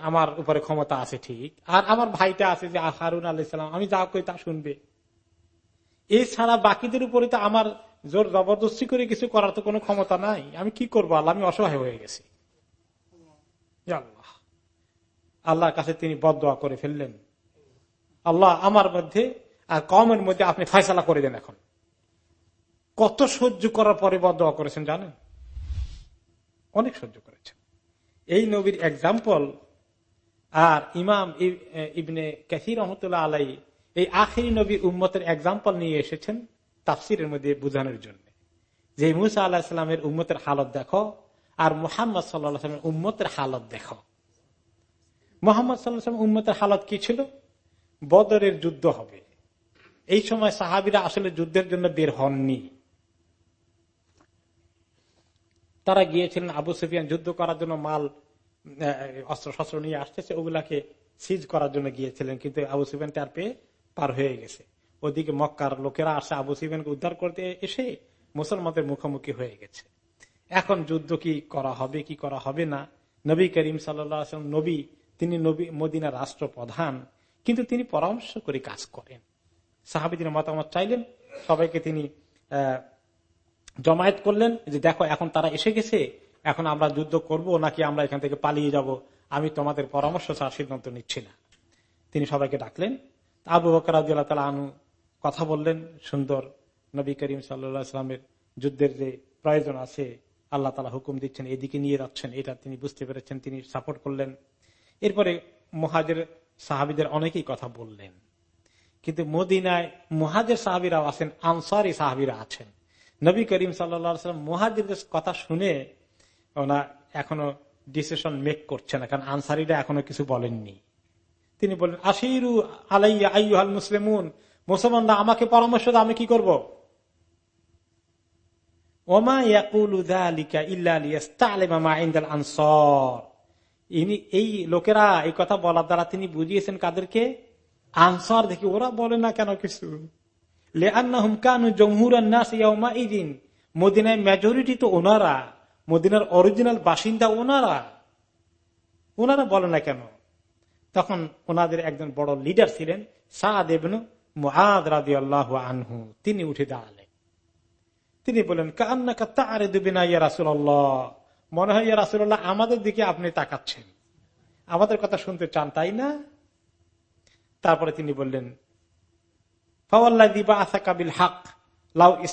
আমার উপরে ক্ষমতা আছে ঠিক। আর আমার ভাইটা আছে যে হারুন আল্লাহ আমি যা কই তা শুনবে। এছাড়া বাকিদের উপরে তো আমার জোর জবরদস্তি করে কিছু করার তো কোনো ক্ষমতা নাই। আমি কি করব? আল্লাহ, আমি অসহায় হয়ে গেছি। আল্লাহ। আল্লাহর কাছে তিনি বদোয়া করে ফেললেন। আল্লাহ, আমার মধ্যে আর কমের মধ্যে আপনি ফয়সালা করে দেন এখন। কত সহ্য করার পরে বদোয়া করেছেন জানেন? অনেক সহ্য করেছেন। এই নবীর এক্সাম্পল আর ইমাম ইবনে কাসির রহমতুল্লাহ আলাই এই আখিরি নবী উম্মতের এক্সাম্পল নিয়ে এসেছেন তাফসিরের মধ্যে বোঝানোর জন্য। যে মুসা আল্লাহিসামের উম্মতের হালত দেখো, আর মুহাম্মদ সাল্লামের উম্মতের হালত দেখো। মোহাম্মদ সাল্লাহাম উম্মতের হালত কি ছিল? বদরের যুদ্ধ হবে। এই সময় সাহাবিরা আসলে যুদ্ধের জন্য বের হননি। তারা গিয়েছিলেন আবু সুফিয়ান যুদ্ধ করার জন্য মাল অস্ত্র শস্ত্র নিয়ে আসতেছে, ওগুলাকে সিজ করার জন্য গিয়েছিলেন, কিন্তু আবু সুফিয়ান তার পেয়ে পার হয়ে গেছে। ওদিকে মক্কার লোকেরা আসে আবু সিবেনকে উদ্ধার করতে এসে মুসলমানদের মুখোমুখি হয়ে গেছে। এখন যুদ্ধ কি করা হবে, কি করা হবে না? নবী করিম সাল্লাম নবী, তিনি নবী মদিনা রাষ্ট্র প্রধান কিন্তু তিনি পরামর্শ করে কাজ করেন। সাহাবিদিন মতামত চাইলেন, সবাইকে তিনি জমায়েত করলেন যে দেখো, এখন তারা এসে গেছে, এখন আমরা যুদ্ধ করব নাকি আমরা এখান থেকে পালিয়ে যাব? আমি তোমাদের পরামর্শ ছাড়া সিদ্ধান্ত নিচ্ছি না। তিনি সবাইকে ডাকলেন আবু বকর আনু কথা বললেন, সুন্দর নবী করিম সাল্লামের যুদ্ধের যে প্রয়োজন আছে, আল্লাহ তালা হুকুম দিচ্ছেন, এদিকে নিয়ে যাচ্ছেন, এটা তিনি বুঝতে পেরেছেন, তিনি সাপোর্ট করলেন। এরপরে মহাজের সাহাবিদের অনেকেই কথা বললেন। কিন্তু মদিনায় মহাজের সাহাবিরাও আছেন, আনসারি সাহাবিরা আছেন। নবী করিম সাল্লাম মহাজিদের কথা শুনে ওনা এখনও ডিসিশন মেক করছে না, কারণ আনসারিরা এখনও কিছু বলেননি। তিনি বললেন, আশিরু আলাইয়া আইহাল মুসলিমুন, মুসলমানরা আমাকে পরামর্শ দাও, আমি কি করব? এই লোকেরা এই কথা বলার দ্বারা তিনি কাদেরকে? আনসার দেখি ওরা বলে না কেন কিছু? মেজরিটি তো ওনারা, মদিনার অরিজিনাল বাসিন্দা ওনারা। ওনারা বলে না কেন? তখন ওনাদের একজন বড় লিডার ছিলেন আল্লাহ আনহু। তিনি উঠে দাঁড়ালেন। তিনি বলেন কান্না কাত্তা আরে দেবে ইয়া রাসুল্লাহ মনে হয়, ইয়া রাসুল্লাহ আমাদের দিকে আপনি তাকাচ্ছেন। আমাদের কথা শুনতে চান, তাই না? তারপরে তিনি বললেন দিবা কাবিল হক লাউ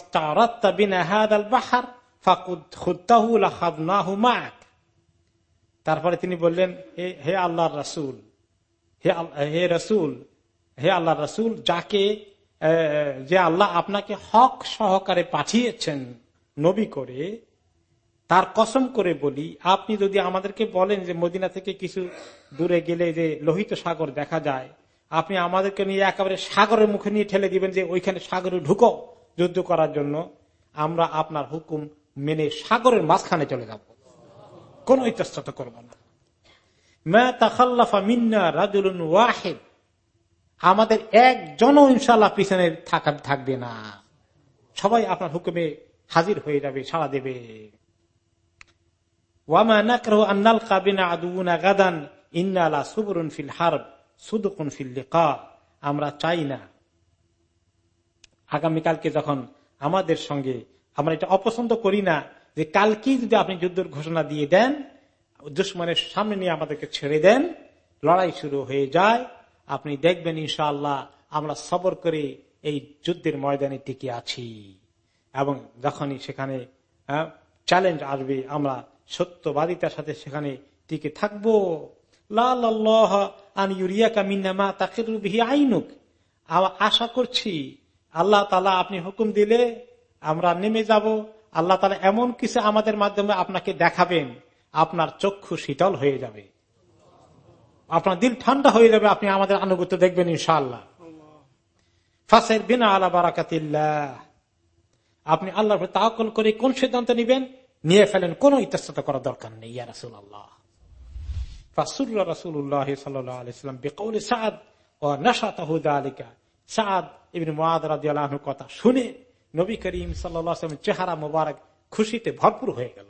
তারপরে তিনি বললেন হে আল্লাহর রাসূল হে রসুল, হে আল্লাহ রসুল, যাকে যে আল্লাহ আপনাকে হক সহকারে পাঠিয়েছেন নবী করে, তার কসম করে বলি, আপনি যদি আমাদেরকে বলেন যে মদিনা থেকে কিছু দূরে গেলে যে লোহিত সাগর দেখা যায়, আপনি আমাদেরকে নিয়ে একেবারে সাগরের মুখে নিয়ে ঠেলে দিবেন যে ওইখানে সাগরে ঢুকো যুদ্ধ করার জন্য, আমরা আপনার হুকুম মেনে সাগরের মাঝখানে চলে যাব। কোন ইতস্তত করব না। আমাদের একজন ইনশাল্লাহ পিছনে থাকা, থাকবে না। সবাই আপনার হুকুমে হাজির হয়ে যাবে, সাড়া দেবে। আমরা চাই না। আগামীকালকে যখন আমাদের সঙ্গে আমরা এটা অপছন্দ করি না যে কালকেই যদি আপনি যুদ্ধের ঘোষণা দিয়ে দেন দুশ্মনের সামনে নিয়ে আমাদেরকে ছেড়ে দেন। লড়াই শুরু হয়ে যায়। আপনি দেখবেন, ইনশাআল্লাহ, আমরা সবর করে এই যুদ্ধের ময়দানে টিকে আছি। এবং যখনই সেখানে চ্যালেঞ্জ আসবে, আমরা সত্যবাদিতার সাথে সেখানে টিকে থাকব। আশা করছি, আল্লাহ তালা আপনি হুকুম দিলে আমরা নেমে যাব। আল্লাহ তালা এমন কিছু আমাদের মাধ্যমে আপনাকে দেখাবেন। আপনার চক্ষু শীতল হয়ে যাবে। আপনার দিল ঠান্ডা হয়ে যাবে, আপনি আমাদের আনুগত্য দেখবেন ইনশাআল্লাহ। ফাঁসের বিনা আলা বারাকাতিল্লাহ। আপনি আল্লাহ তাকল করে কোন সিদ্ধান্ত নিবেন? নিয়ে ফেলেন, কোন ইতস্তত করার দরকার নেই রাসুল আল্লাহ ফাসুল্লাহ চেহারা মোবারক খুশিতে ভরপুর হয়ে গেল।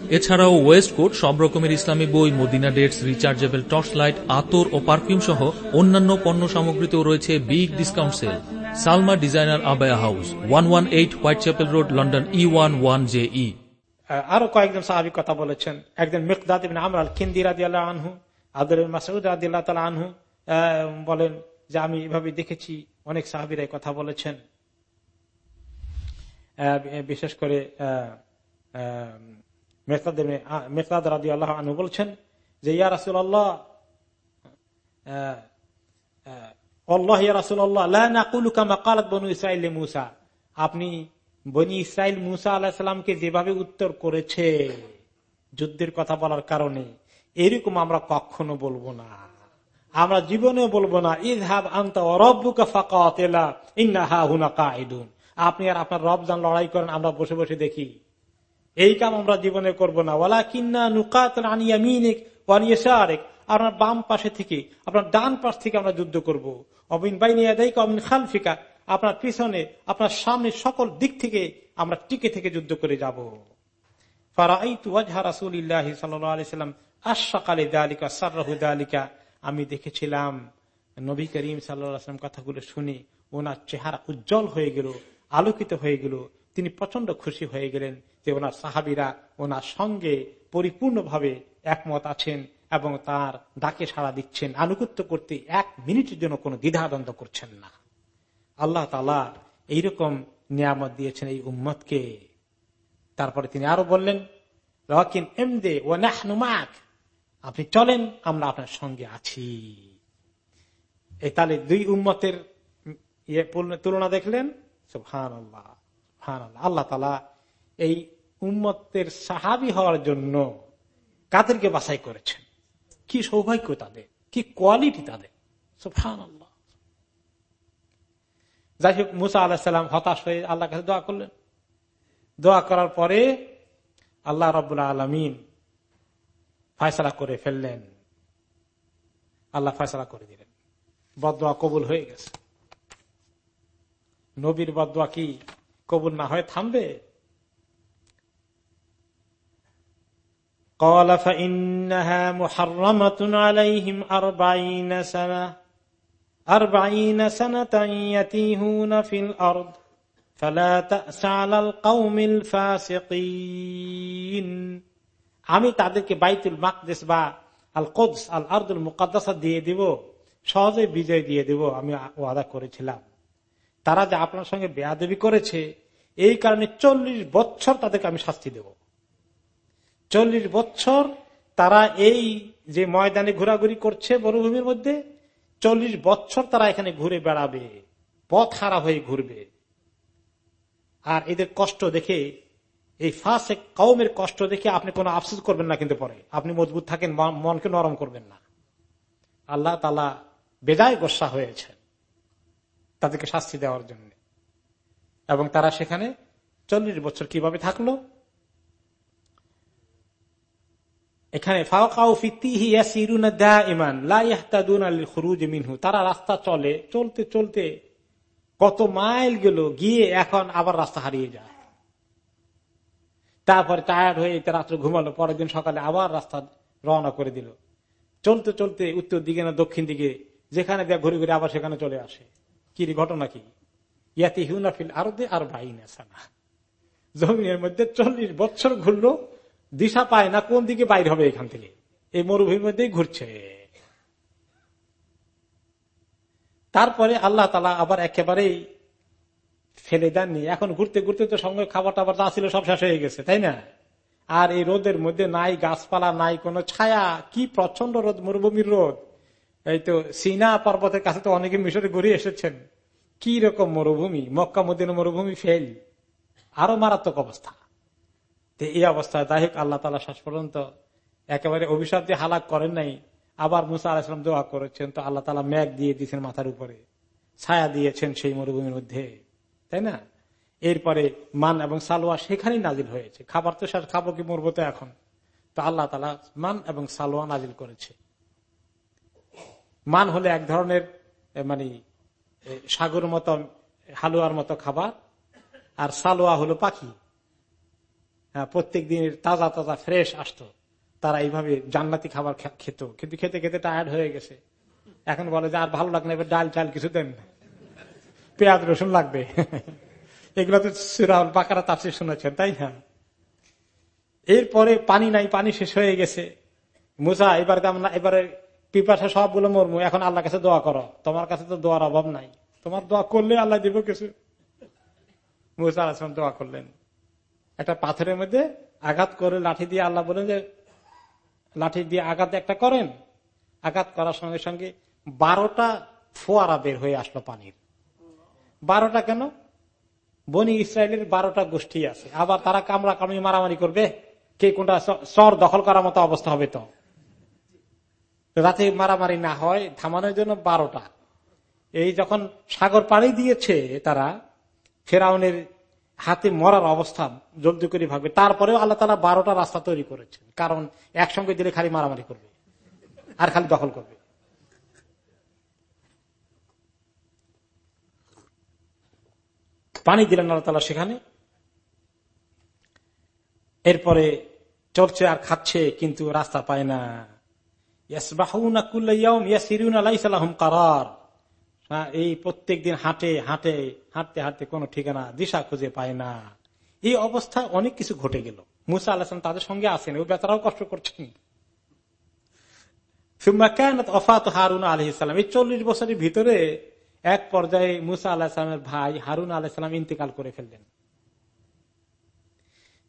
এছাড়াও ওয়েস্ট কোট সব রকমের ইসলামী বই, Medina dates, rechargeable torch light আতর ও পারফিউম সহ অন্যান্য পণ্য সামগ্রীতেও রয়েছে big discount sale Salma designer abaya house one one eight Whitechapel road, London E one one J E আরও কয়েকজন সাহাবি কথা বলেছেন। একজন মিকদাদ আমরাল খিন্দি রাজি আল্লাহ আনহু, আব্দুল মাসুদ রাজি আল্লাহ তালা আনহু বলেন যে, আমি এভাবে দেখেছি, অনেক সাহাবিরাই কথা বলেছেন। বিশেষ করে মেকদাদ রাজি আল্লাহ আনহু বলছেন যে, ইয়া রাসুল আল্লাহ আপনি বনি ইসরাইল মুসা আলাহিসামকে যেভাবে উত্তর করেছে যুদ্ধের কথা বলার কারণে, এরকম আমরা কখনো বলব না। আমরা জীবনে বলব না ইহাব আন্তা অরব্বুকা ফাঁকা ইন্নাহা হুনা আপনি আর আপনার রব রবজান লড়াই করেন, আমরা বসে বসে দেখি এই কাম আমরা জীবনে করব না। ওলা কিন্না নুকাত আনিয়া মিনিক আপনার বাম পাশে থেকে, আপনার ডান পাশ থেকে আমরা যুদ্ধ করব। অবিন বাইনি অমিন খালফিকা। আপনার পিছনে, আপনার সামনে সকল দিক থেকে আমরা টিকে থেকে যুদ্ধ করে যাব। আমি দেখেছিলাম নবী করিম সাল্লাম কথাগুলো শুনে ওনার চেহারা উজ্জ্বল হয়ে গেল, আলোকিত হয়ে গেল। তিনি প্রচণ্ড খুশি হয়ে গেলেন যে ওনার সাহাবিরা ওনার সঙ্গে পরিপূর্ণভাবে একমত আছেন এবং তার ডাকে সাড়া দিচ্ছেন। আনুগত্য করতে এক মিনিটের জন্য কোনো দ্বিধাদ্বন্দ্ব করছেন না। আল্লাহ তালা এইরকম নিয়ামত দিয়েছেন এই উম্মতকে। তারপরে তিনি আরও বললেন রকিন এমদে ও নাহনুমাক আপনি চলেন, আমরা আপনার সঙ্গে আছি। এই তাহলে দুই উম্মতের ইয়ে তুলনা দেখলেন? হান আল্লাহ আল্লাহ আল্লাহ তালা এই উম্মতের সাহাবি হওয়ার জন্য কাদেরকে বাছাই করেছেন। কি সৌভাগ্য তাদের, কি কোয়ালিটি তাদের। আল্লাহ যাই হোক, মুসা আলাহিসাল্লাম হতাশ হয়ে আল্লাহ কাছে দোয়া করলেন। দোয়া করার পরে আল্লাহ রবাহ আলমিন ফায়সলা করে ফেললেন। আল্লাহ ফায়সলা করে দিলেন। বদোয়া কবুল হয়ে গেছে। নবীর বদোয়া কি? কবুল না হয়, থামবে। আমি তাদেরকে বাইতুল মাকদেস বা আল কোদস, আল আর্দুল মুকাদ্দাসা দিয়ে দিব সহজে বিজয় দিয়ে দিব, আমি ওয়াদা করেছিলাম। তারা যে আপনার সঙ্গে বেয়াদবি করেছে এই কারণে চল্লিশ বছর তাদেরকে আমি শাস্তি দেব। চল্লিশ বছর তারা এই যে ময়দানে ঘোরাঘুরি করছে মরুভূমির মধ্যে, চল্লিশ বছর তারা এখানে ঘুরে বেড়াবে, পথ হারা হয়ে ঘুরবে। আর এদের কষ্ট দেখে, এই ফাঁসে কৌমের কষ্ট দেখে আপনি কোনো আফসোস করবেন না কিন্তু পরে। আপনি মজবুত থাকেন মনকে নরম করবেন না। আল্লাহ তালা বেজায় গোসা হয়েছে তাদেরকে শাস্তি দেওয়ার জন্য। এবং তারা সেখানে চল্লিশ বছর কীভাবে থাকল? এখানে তারা রাস্তা চলে, চলতে চলতে কত মাইল গেল, গিয়ে এখন আবার রাস্তা হারিয়ে যায়। তারপরে টায়ার্ড হয়ে রাত্রে ঘুমালো, পরের দিন সকালে আবার রাস্তা রওনা করে দিল। চলতে চলতে উত্তর দিকে না দক্ষিণ দিকে, যেখানে দেখ ঘুরে ঘুরে আবার সেখানে চলে আসে। কি ঘটনা কি? জমিনের মধ্যে চল্লিশ বছর ঘুরলো দিশা পায় না, কোন দিকে বাইর হবে এখান থেকে? এই মরুভূমির মধ্যেই ঘুরছে। তারপরে আল্লাহ তালা আবার একেবারেই ফেলে দেননি। এখন ঘুরতে ঘুরতে তো সঙ্গে খাবার টাবার যা ছিল সব শেষ হয়ে গেছে, তাই না? আর এই রোদের মধ্যে নাই গাছপালা, নাই কোন ছায়া, কি প্রচণ্ড রোদ, মরুভূমির রোদ। এই তো সিনা পর্বতের কাছে তো অনেকে মিশরে ঘুরে এসেছেন। কি রকম মরুভূমি, মক্কা মদিন মরুভূমি ফেল। আরও মারাত্মক অবস্থা। এই অবস্থায় যাই হোক, আল্লাহ তালা শেষ পর্যন্ত একেবারে অভিশাপ দিয়ে হালাক করেন নাই। আবার মুসা আলাহিসাম দোয়া করেছেন, তো আল্লাহ তালা ম্যাগ দিয়ে দিয়েছেন মাথার উপরে। ছায়া দিয়েছেন সেই মরুভূমির মধ্যে। তাই না? এরপরে মান এবং সালোয়া সেখানেই নাজিল হয়েছে। খাবার তো শেষ খাব কি মরবো তো এখন? তো আল্লাহ তালা মান এবং সালোয়া নাজিল করেছে। মান হলে এক ধরনের মানে সাগর মতো হালুয়ার মতো খাবার আর সালোয়া হলো পাখি। হ্যাঁ, প্রত্যেক দিনের তাজা তাজা ফ্রেশ আসতো। তারা এইভাবে জান্নাতি খাবার খেত। কিন্তু খেতে খেতে টায়ার্ড হয়ে গেছে। এখন বলে যে আর ভালো লাগবে এবার ডাল চাল কিছু দেন পেঁয়াজ রসুন লাগবে। এগুলো তো সুরাউল বাকারা তার শুনেছেন তাই না? এরপরে পানি নাই পানি শেষ হয়ে গেছে। মুসা এবার এবারে পিপাসা সবগুলো মরমু এখন আল্লাহ কাছে দোয়া করো। তোমার কাছে তো দোয়ার অভাব নাই। তোমার দোয়া করলে আল্লাহ দিব কিছু। মুসা দোয়া করলেন। একটা পাথরের মধ্যে আঘাত করে লাঠি দিয়ে আল্লাহ বলেন যে লাঠি দিয়ে আঘাত একটা করেন। আঘাত করার সঙ্গে সঙ্গে বারোটা ফোয়ারা বের হয়ে আসলো পানির। বারোটা কেন? বনি ইসরায়েলের বারোটা গোষ্ঠী আছে। আবার তারা কামড়া কামড়ি মারামারি করবে। কে কোনটা চর দখল করার মতো অবস্থা হবে তো? রাতে মারামারি না হয়, থামানোর জন্য বারোটা। এই যখন সাগর পাড়ি দিয়েছে তারা, ফেরাউনের হাতে মরার অবস্থা জলদি করে ভাববে তারপরেও আল্লাহ তালা বারোটা রাস্তা তৈরি করেছেন। কারণ একসঙ্গে দিলে খালি মারামারি করবে, আর খালি দখল করবে। পানি দিলেন আল্লাহ তালা সেখানে। এরপরে চলছে আর খাচ্ছে, কিন্তু রাস্তা পায় না। এই প্রত্যেক দিন হাঁটে হাঁটে, হাঁটতে হাঁটতে কোনো ঠিকানা, দিশা খুঁজে পায় না। এই অনেক কিছু ঘটে গেল। মুসা তাদের সঙ্গে আসেন বেতারাও কষ্ট করছেন। অফাত হারুন আলহিসাম এই চল্লিশ বছরের ভিতরে এক পর্যায়ে মুসা আল্লাহামের ভাই হারুন আলাহিসাম ইন্তেকাল করে ফেললেন।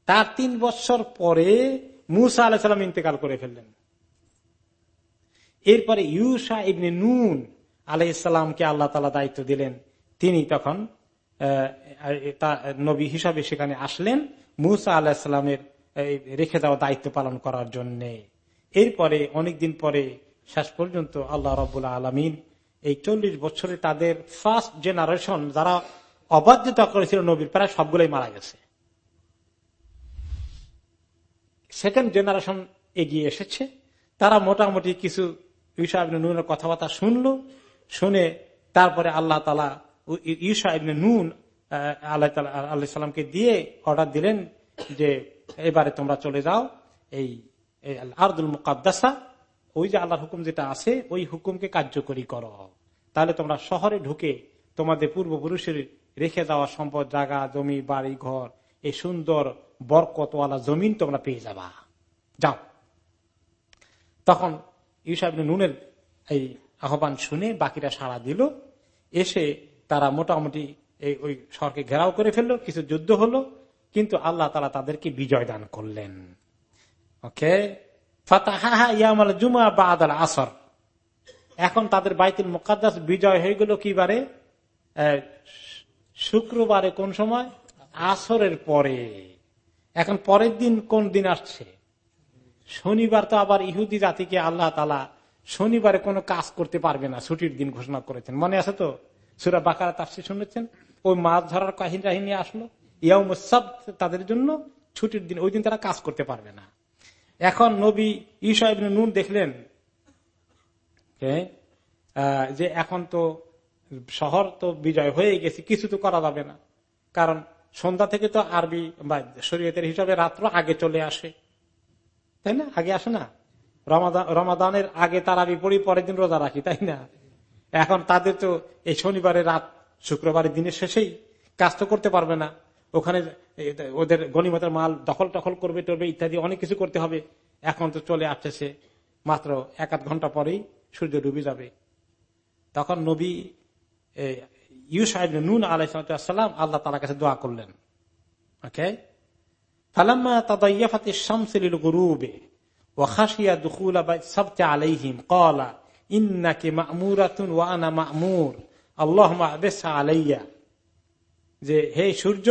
তার তিন বছর পরে মুসা আলাহিসাম ইন্তেকাল করে ফেললেন। এরপরে ইউসা ইবনে নুন আলাইসাল্লামকে আল্লাহ তালা দায়িত্ব দিলেন। তিনি তখন নবী হিসাবে সেখানে আসলেন মুসা আল্লাহিসাল্লামের রেখে দেওয়া দায়িত্ব পালন করার জন্যে। এরপরে অনেকদিন পরে, শেষ পর্যন্ত আল্লাহ রবুল্লা আলমিন এই চল্লিশ বছরে তাদের ফার্স্ট জেনারেশন যারা অবাধ্যতা করেছিল নবীর, প্রায় সবগুলোই মারা গেছে। সেকেন্ড জেনারেশন এগিয়ে এসেছে। তারা মোটামুটি কিছু বিষয় নুনের কথাবার্তা শুনলো, শুনে তারপরে আল্লাহ তালা ইউসা ইবনে নুন আল্লাহ আল্লাহ সাল্লামকে দিয়ে অর্ডার দিলেন যে, এবারে তোমরা চলে যাও, এই আর্দুল মুকাদ্দাসা, ওই যে আল্লাহর হুকুম যেটা আছে, ওই হুকুমকে কার্যকরী করো। তাহলে তোমরা শহরে ঢুকে তোমাদের পূর্বপুরুষের রেখে যাওয়া সম্পদ, জায়গা, জমি, বাড়ি, ঘর, এই সুন্দর বরকতওয়ালা জমিন তোমরা পেয়ে যাবা। যাও। তখন ইউসাহ নুনের এই আহ্বান শুনে বাকিরা সাড়া দিল। এসে তারা মোটামুটি এই ওই শহরকে ঘেরাও করে ফেলল, কিছু যুদ্ধ হলো, কিন্তু আল্লাহ তালা তাদেরকে বিজয় দান করলেন। ওকে? জুমা বাদাল আসর। এখন তাদের বাইতুল মুকাদ্দাস বিজয় হয়ে গেল কি বারে শুক্রবারে কোন সময়? আসরের পরে। এখন পরের দিন কোন দিন আসছে? শনিবার তো আবার ইহুদি জাতিকে আল্লাহ তালা শনিবারে কোনো কাজ করতে পারবে না, ছুটির দিন ঘোষণা করেছেন। মনে আছে তো? সুরা বাকারা তাফসি শুনেছেন? ওই মাছ ধরার কাহিনী কাহিনী আসলো। ইয়াম সব তাদের জন্য ছুটির দিন, ওই দিন তারা কাজ করতে পারবে না। এখন নবী ইসাহেব নুন দেখলেন যে এখন তো শহর তো বিজয় হয়ে গেছে, কিছু তো করা যাবে না। কারণ সন্ধ্যা থেকে তো আরবি বা শরীয়তের হিসাবে রাত্র আগে চলে আসে। তাই না? আগে আসে না। রমাদানের আগে তারাবি পড়ি, পরের দিন রোজা রাখি, তাই না? এখন তাদের তো এই শনিবারের রাত, শুক্রবারের দিনের শেষেই কাজ তো করতে পারবে না। ওখানে ওদের গণিমতের মাল দখল টখল করবে, টরবে ইত্যাদি অনেক কিছু করতে হবে। এখন তো চলে আসতেছে মাত্র এক আধ ঘণ্টা পরেই সূর্য ডুবে যাবে। তখন নবী ইউ সাহেব নুন আলাইসালাম আল্লাহ তালা কাছে দোয়া করলেন। ওকে? যে, হে সূর্য,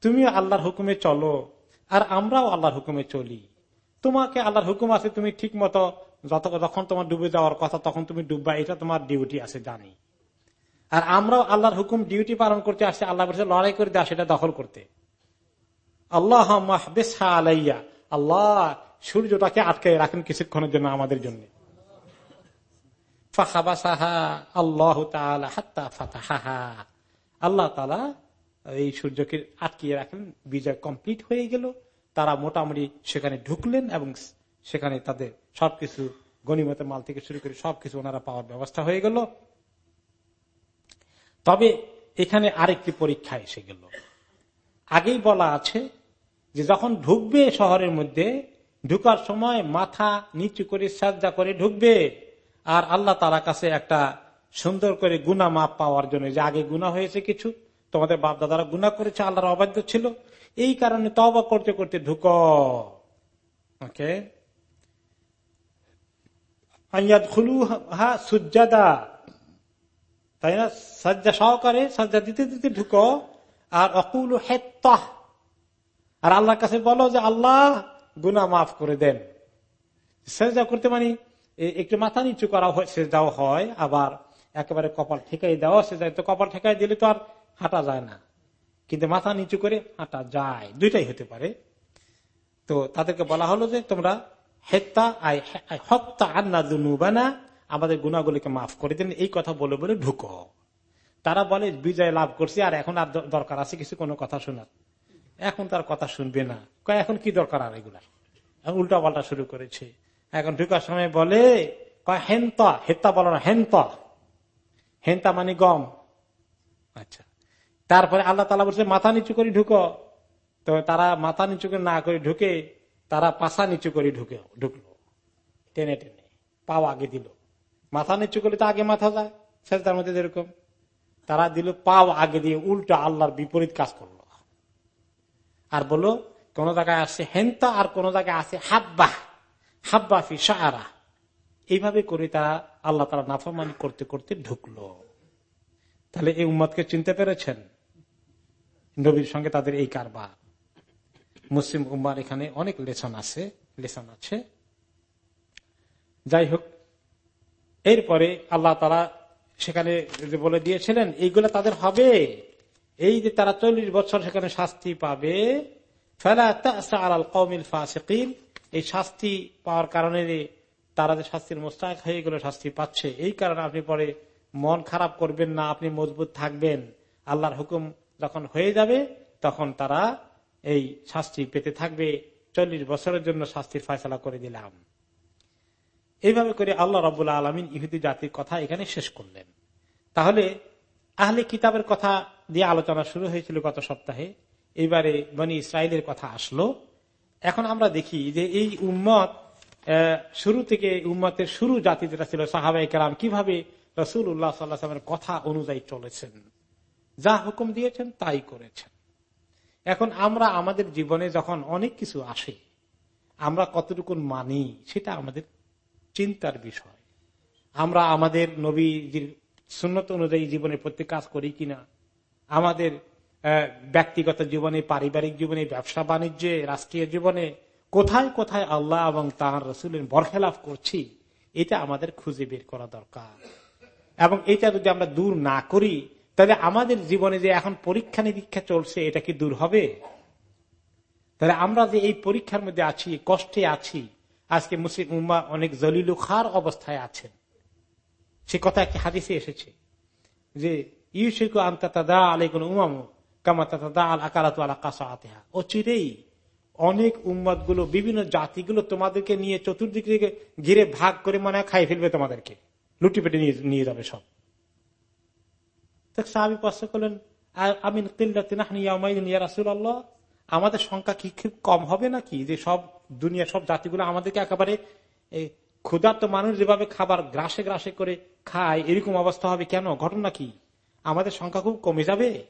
তুমিও আল্লাহর হুকুমে চলো, আর আমরাও আল্লাহর হুকুমে চলি। তোমাকে আল্লাহর হুকুম আছে, তুমি ঠিক মতো যত, যখন তোমার ডুবে যাওয়ার কথা, তখন তুমি ডুববা, এটা তোমার ডিউটি আছে, জানি। আর আমরাও আল্লাহর হুকুম ডিউটি পালন করতে আসছে, আল্লাহ লড়াই করে দেওয়া সেটা দখল করতে। আল্লাহ মাহবেসা আলাইয়া। আল্লাহ, সূর্যটাকে আটকে রাখেন কিছুক্ষণের জন্য আমাদের জন্য। আল্লাহ আল্লাহ তালা এই সূর্যকে আটকিয়ে রাখলেন বিজয় কমপ্লিট হয়ে গেল। তারা মোটামুটি সেখানে ঢুকলেন এবং সেখানে তাদের সবকিছু গণিমতের মাল থেকে শুরু করে সবকিছু ওনারা পাওয়ার ব্যবস্থা হয়ে গেল। তবে এখানে আরেকটি পরীক্ষা এসে গেল। আগেই বলা আছে যে যখন ঢুকবে শহরের মধ্যে, ঢুকার সময় মাথা নিচু করে সাজা করে ঢুকবে। আর আল্লাহ তারা কাছে একটা সুন্দর করে গুনা মাপ পাওয়ার জন্য, যে আগে গুণা হয়েছে কিছু, তোমাদের বাপ দাদারা গুণা করেছে, আল্লাহর অবাধ্য ছিল। এই কারণে তবা করতে করতে ঢুক। ওকে? তাই না? সাজ্জা সহকারে সাজ্জা দিতে দিতে ঢুকো। আর অকুল আর আল্লাহর কাছে বলো যে, আল্লাহ গুনা মাফ করে দেন। সেজা করতে মানে একটু মাথা নিচু করা সেজাও হয়, আবার একেবারে কপাল ঠেকাই দেওয়া সেজায় তো কপাল ঠেকাই দিলে তো আর হাঁটা যায় না। কিন্তু মাথা নিচু করে হাঁটা যায়, দুইটাই হতে পারে। তো তাদেরকে বলা হলো যে, তোমরা হেত্তা হত্যা আন্না দুনুবানা, আমাদের গুণাগুলিকে মাফ করে দেন। এই কথা বলে বলে ঢুকো। তারা বলে, বিজয় লাভ করছি, আর এখন আর দরকার আছে কিছু কোনো কথা শোনার। এখন তার কথা শুনবে না। এখন কি দরকার আর এগুলা উল্টা পাল্টা শুরু করেছে। এখন ঢুকার সময় বলে হেনতা হেত্তা বলো না, হেনতা। হেনতা মানে গম। আচ্ছা। তারপরে আল্লাহ তালা বলছে, মাথা নিচু করে ঢুকো। তো তারা মাথা নিচু করে না করে ঢুকে, তারা পাশা নিচু করে ঢুকে, ঢুকলো। টেনে টেনে, পাও আগে দিল। মাথা নিচু করলে তো আগে মাথা যায় সেটার মধ্যে যেরকম। তারা দিল পাও আগে দিয়ে, উল্টা আল্লাহর বিপরীত কাজ করল। আর বলো, কোন জায়গায় আসছে হেন্তা আর কোন জায়গায় আছে হাব্বা। হাব্বা ফি সাহারা এইভাবে করে তারা আল্লাহ তারা নাফরমানি করতে করতে ঢুকলো। তাহলে এই উম্মতকে চিনতে পেরেছেন? নবীর সঙ্গে তাদের এই কারবার। মুসলিম উম্মার এখানে অনেক লেসন আছে লেসন আছে। যাই হোক, এরপরে আল্লাহ তারা সেখানে বলে দিয়েছিলেন, এইগুলো তাদের হবে। এই যে তারা চল্লিশ বছর সেখানে শাস্তি পাবে এই শাস্তি পাওয়ার কারণে তারা যে শাস্তির মোস্তাক হয়ে গেল, শাস্তি পাচ্ছে। এই কারণে আপনি পরে মন খারাপ করবেন না, আপনি মজবুত থাকবেন। আল্লাহর হুকুম যখন হয়ে যাবে, তখন তারা এই শাস্তি পেতে থাকবে। চল্লিশ বছরের জন্য শাস্তির ফয়সলা করে দিলাম। এইভাবে করে আল্লাহ রবুল্লা আলমিন ইহুদি জাতির কথা এখানে শেষ করলেন। তাহলে আহলে কিতাবের কথা দিয়ে আলোচনা শুরু হয়েছিল গত সপ্তাহে। এইবারে বনি ইসরায়েলের কথা আসলো। এখন আমরা দেখি যে এই উম্মত শুরু থেকে উম্মতের শুরু জাতি যেটা ছিল সাহাবাই কালাম কীভাবে রসুল উল্লাহ সাল্লাহামের কথা অনুযায়ী চলেছেন, যা হুকুম দিয়েছেন তাই করেছেন। এখন আমরা, আমাদের জীবনে যখন অনেক কিছু আসে, আমরা কতটুকু মানি, সেটা আমাদের চিন্তার বিষয়। আমরা আমাদের নবীজির সুন্নত অনুযায়ী জীবনে প্রত্যেক কাজ করি কিনা? আমাদের ব্যক্তিগত জীবনে, পারিবারিক জীবনে, ব্যবসা বাণিজ্যে, রাষ্ট্রীয় জীবনে কোথায় কোথায় আল্লাহ এবং তাঁর রসুলের বরখেলাফ করছি, এটা আমাদের খুঁজে বের করা দরকার। এবং এটা যদি আমরা দূর না করি, তাহলে আমাদের জীবনে যে এখন পরীক্ষা নিরীক্ষা চলছে, এটা কি দূর হবে? তাহলে আমরা যে এই পরীক্ষার মধ্যে আছি, কষ্টে আছি, আজকে মুসলিম উম্মা অনেক জলিলু খার অবস্থায় আছেন। সে কথা একটি হাদিসে এসেছে যে ইউশিকু আন্তা আলাই কোন উমাম কামাতা আল আকারাত আলা কাসা আতেহা ও চিরেই অনেক উম্মতগুলো বিভিন্ন জাতিগুলো তোমাদেরকে নিয়ে চতুর্দিক থেকে ঘিরে ভাগ করে মনে খাই ফেলবে তোমাদেরকে। লুটি পেটে নিয়ে যাবে সব। সাহাবি প্রশ্ন করলেন আমিন রাসুল্লাহ আমাদের সংখ্যা কি খুব কম হবে নাকি? যে সব দুনিয়া, সব জাতিগুলো আমাদেরকে একেবারে ক্ষুধার্ত মানুষ যেভাবে খাবার গ্রাসে গ্রাসে করে খায়, এরকম অবস্থা হবে কেন? ঘটনা কি? আমাদের সংখ্যা খুব কমে যাবে?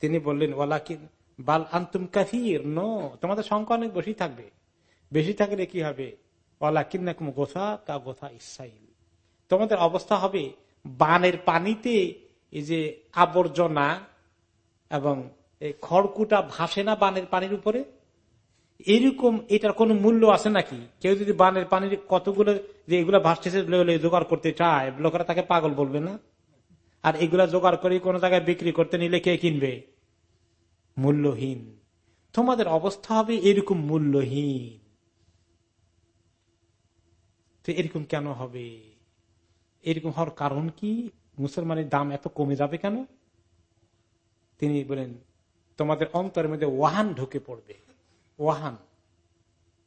তিনি বললেন, ওয়ালাকিন বাল আন্তুম কাফির নো, তোমাদের সংখ্যা অনেক বেশি থাকবে। বেশি থাকলে কি হবে? ওয়ালাকিন গোসা কা গোসা ইসাইল। তোমাদের অবস্থা হবে বানের পানিতে, এই যে আবর্জনা এবং খড়কুটা ভাসে না বানের পানির উপরে? এরকম এটার কোন মূল্য আছে নাকি? কেউ যদি বানের পানির কতগুলো যে এগুলো ভাসতেছে জোগাড় করতে চায়, লোকেরা তাকে পাগল বলবে না? আর এগুলা জোগাড় করে কোন জায়গায় বিক্রি করতে নিলে কে কিনবে? মূল্যহীন। তোমাদের অবস্থা হবে এরকম মূল্যহীন। তো এরকম কেন হবে? এরকম হওয়ার কারণ কি? মুসলমানের দাম এত কমে যাবে কেন? তিনি বলেন, তোমাদের অন্তরের মধ্যে ওয়াহান ঢুকে পড়বে। ওয়াহান।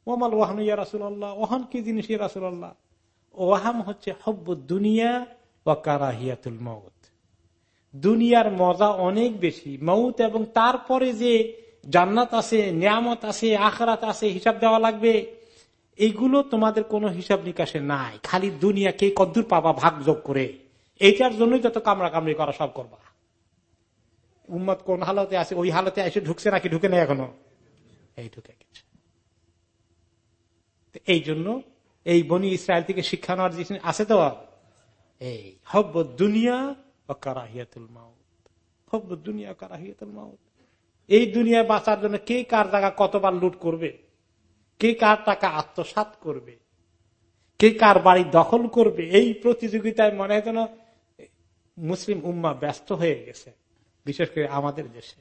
ওমাল ওয়াহান ইয়া রাসুল্লাহ ওহান কি জিনিস ইয়া রাসুল্লাহ ওয়াহাম হচ্ছে হব্ব দুনিয়া ও কারাহিয়াতুল মৌত দুনিয়ার মজা অনেক বেশি মৌত এবং তারপরে যে জান্নাত আছে, নিয়ামত আছে, আখরাত আছে, হিসাব দেওয়া লাগবে এইগুলো তোমাদের কোনো হিসাব নিকাশে নাই। খালি দুনিয়া কে কদ্দুর পাবা ভাগ যোগ করে। এইটার জন্যই যত কামড়া কামড়ি করা, সব করবা। উম্মত কোন হালতে আছে ওই হালতে এসে ঢুকছে নাকি ঢুকে নেই এখনও? এই ঢুকে গেছে। এই জন্য এই বনি ইসরায়েল থেকে শিক্ষা নেওয়ার জিনিস আছে তো, এই হব্ব দুনিয়া ও কারাহিয়াতুল মাউত। হব্ব দুনিয়া কারাহিয়াতুল মাউত। এই দুনিয়া বাঁচার জন্য কে কার জায়গা কতবার লুট করবে? কে কার টাকা আত্মসাত করবে? কে কার বাড়ি দখল করবে? এই প্রতিযোগিতায় মনে হয় যেন মুসলিম উম্মা ব্যস্ত হয়ে গেছে, বিশেষ করে আমাদের দেশে।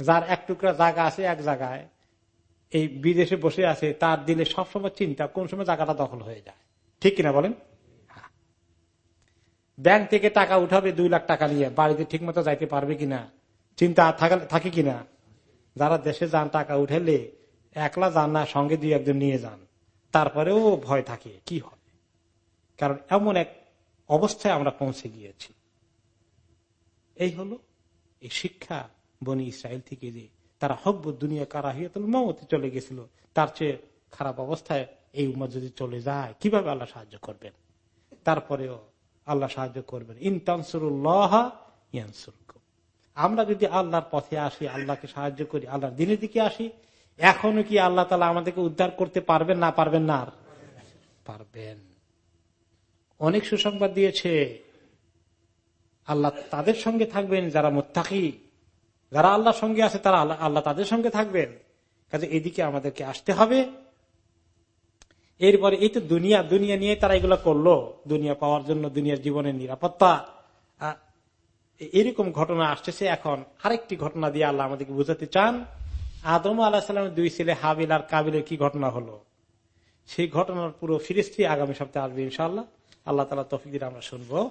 যার এক টুকরা জায়গা আছে এক জায়গায়, এই বিদেশে বসে আছে, তার দিলে সবসময় চিন্তা কোন সময় জায়গাটা দখল হয়ে যায়। ঠিক কিনা বলেন? হ্যাঁ। ব্যাংক থেকে টাকা উঠাবে দুই লাখ টাকা নিয়ে, বাড়িতে ঠিক মতো যাইতে পারবে কিনা? চিন্তা থাকে কিনা? যারা দেশে যান, টাকা উঠেলে একলা যান না, সঙ্গে দুই একজন নিয়ে যান। তারপরেও ভয় থাকে, কি হবে কারণ এমন এক অবস্থায় আমরা পৌঁছে গিয়েছি। এই হলো এই শিক্ষা বনি ইসরায়েল থেকে যে তারা হব্ব দুনিয়া কারাহিয়াতুল মতে চলে গেছিল, তার চেয়ে খারাপ অবস্থায় এই উমা যদি চলে যায়, কীভাবে আল্লাহ সাহায্য করবেন? তারপরেও আল্লাহ সাহায্য করবেন। ইনতানসুরুল্লাহ আমরা যদি আল্লাহর পথে আসি, আল্লাহকে সাহায্য করি, আল্লাহর দিনের দিকে আসি, এখনও কি আল্লাহ তালা আমাদেরকে উদ্ধার করতে পারবেন না পারবেন না? পারবেন। অনেক সুসংবাদ দিয়েছে, আল্লাহ তাদের সঙ্গে থাকবেন যারা মোত্তাকি। যারা আল্লাহর সঙ্গে আছে, তারা আল্লাহ তাদের সঙ্গে থাকবেন। কাজে এদিকে আমাদেরকে আসতে হবে। এরপরে এই তো দুনিয়া দুনিয়া নিয়ে তারা এগুলো করল। দুনিয়া পাওয়ার জন্য দুনিয়ার জীবনের নিরাপত্তা। এরকম ঘটনা আসতেছে এখন। আরেকটি ঘটনা দিয়ে আল্লাহ আমাদেরকে বুঝাতে চান। আদম আল্লাহ সাল্লামের দুই ছেলে হাবিল আর কাবিলের কি ঘটনা হলো? সেই ঘটনার পুরো ফিরিস্তি আগামী সপ্তাহে আসবে ইনশাল্লাহ আল্লাহ তালা তফিক আমরা শুনব।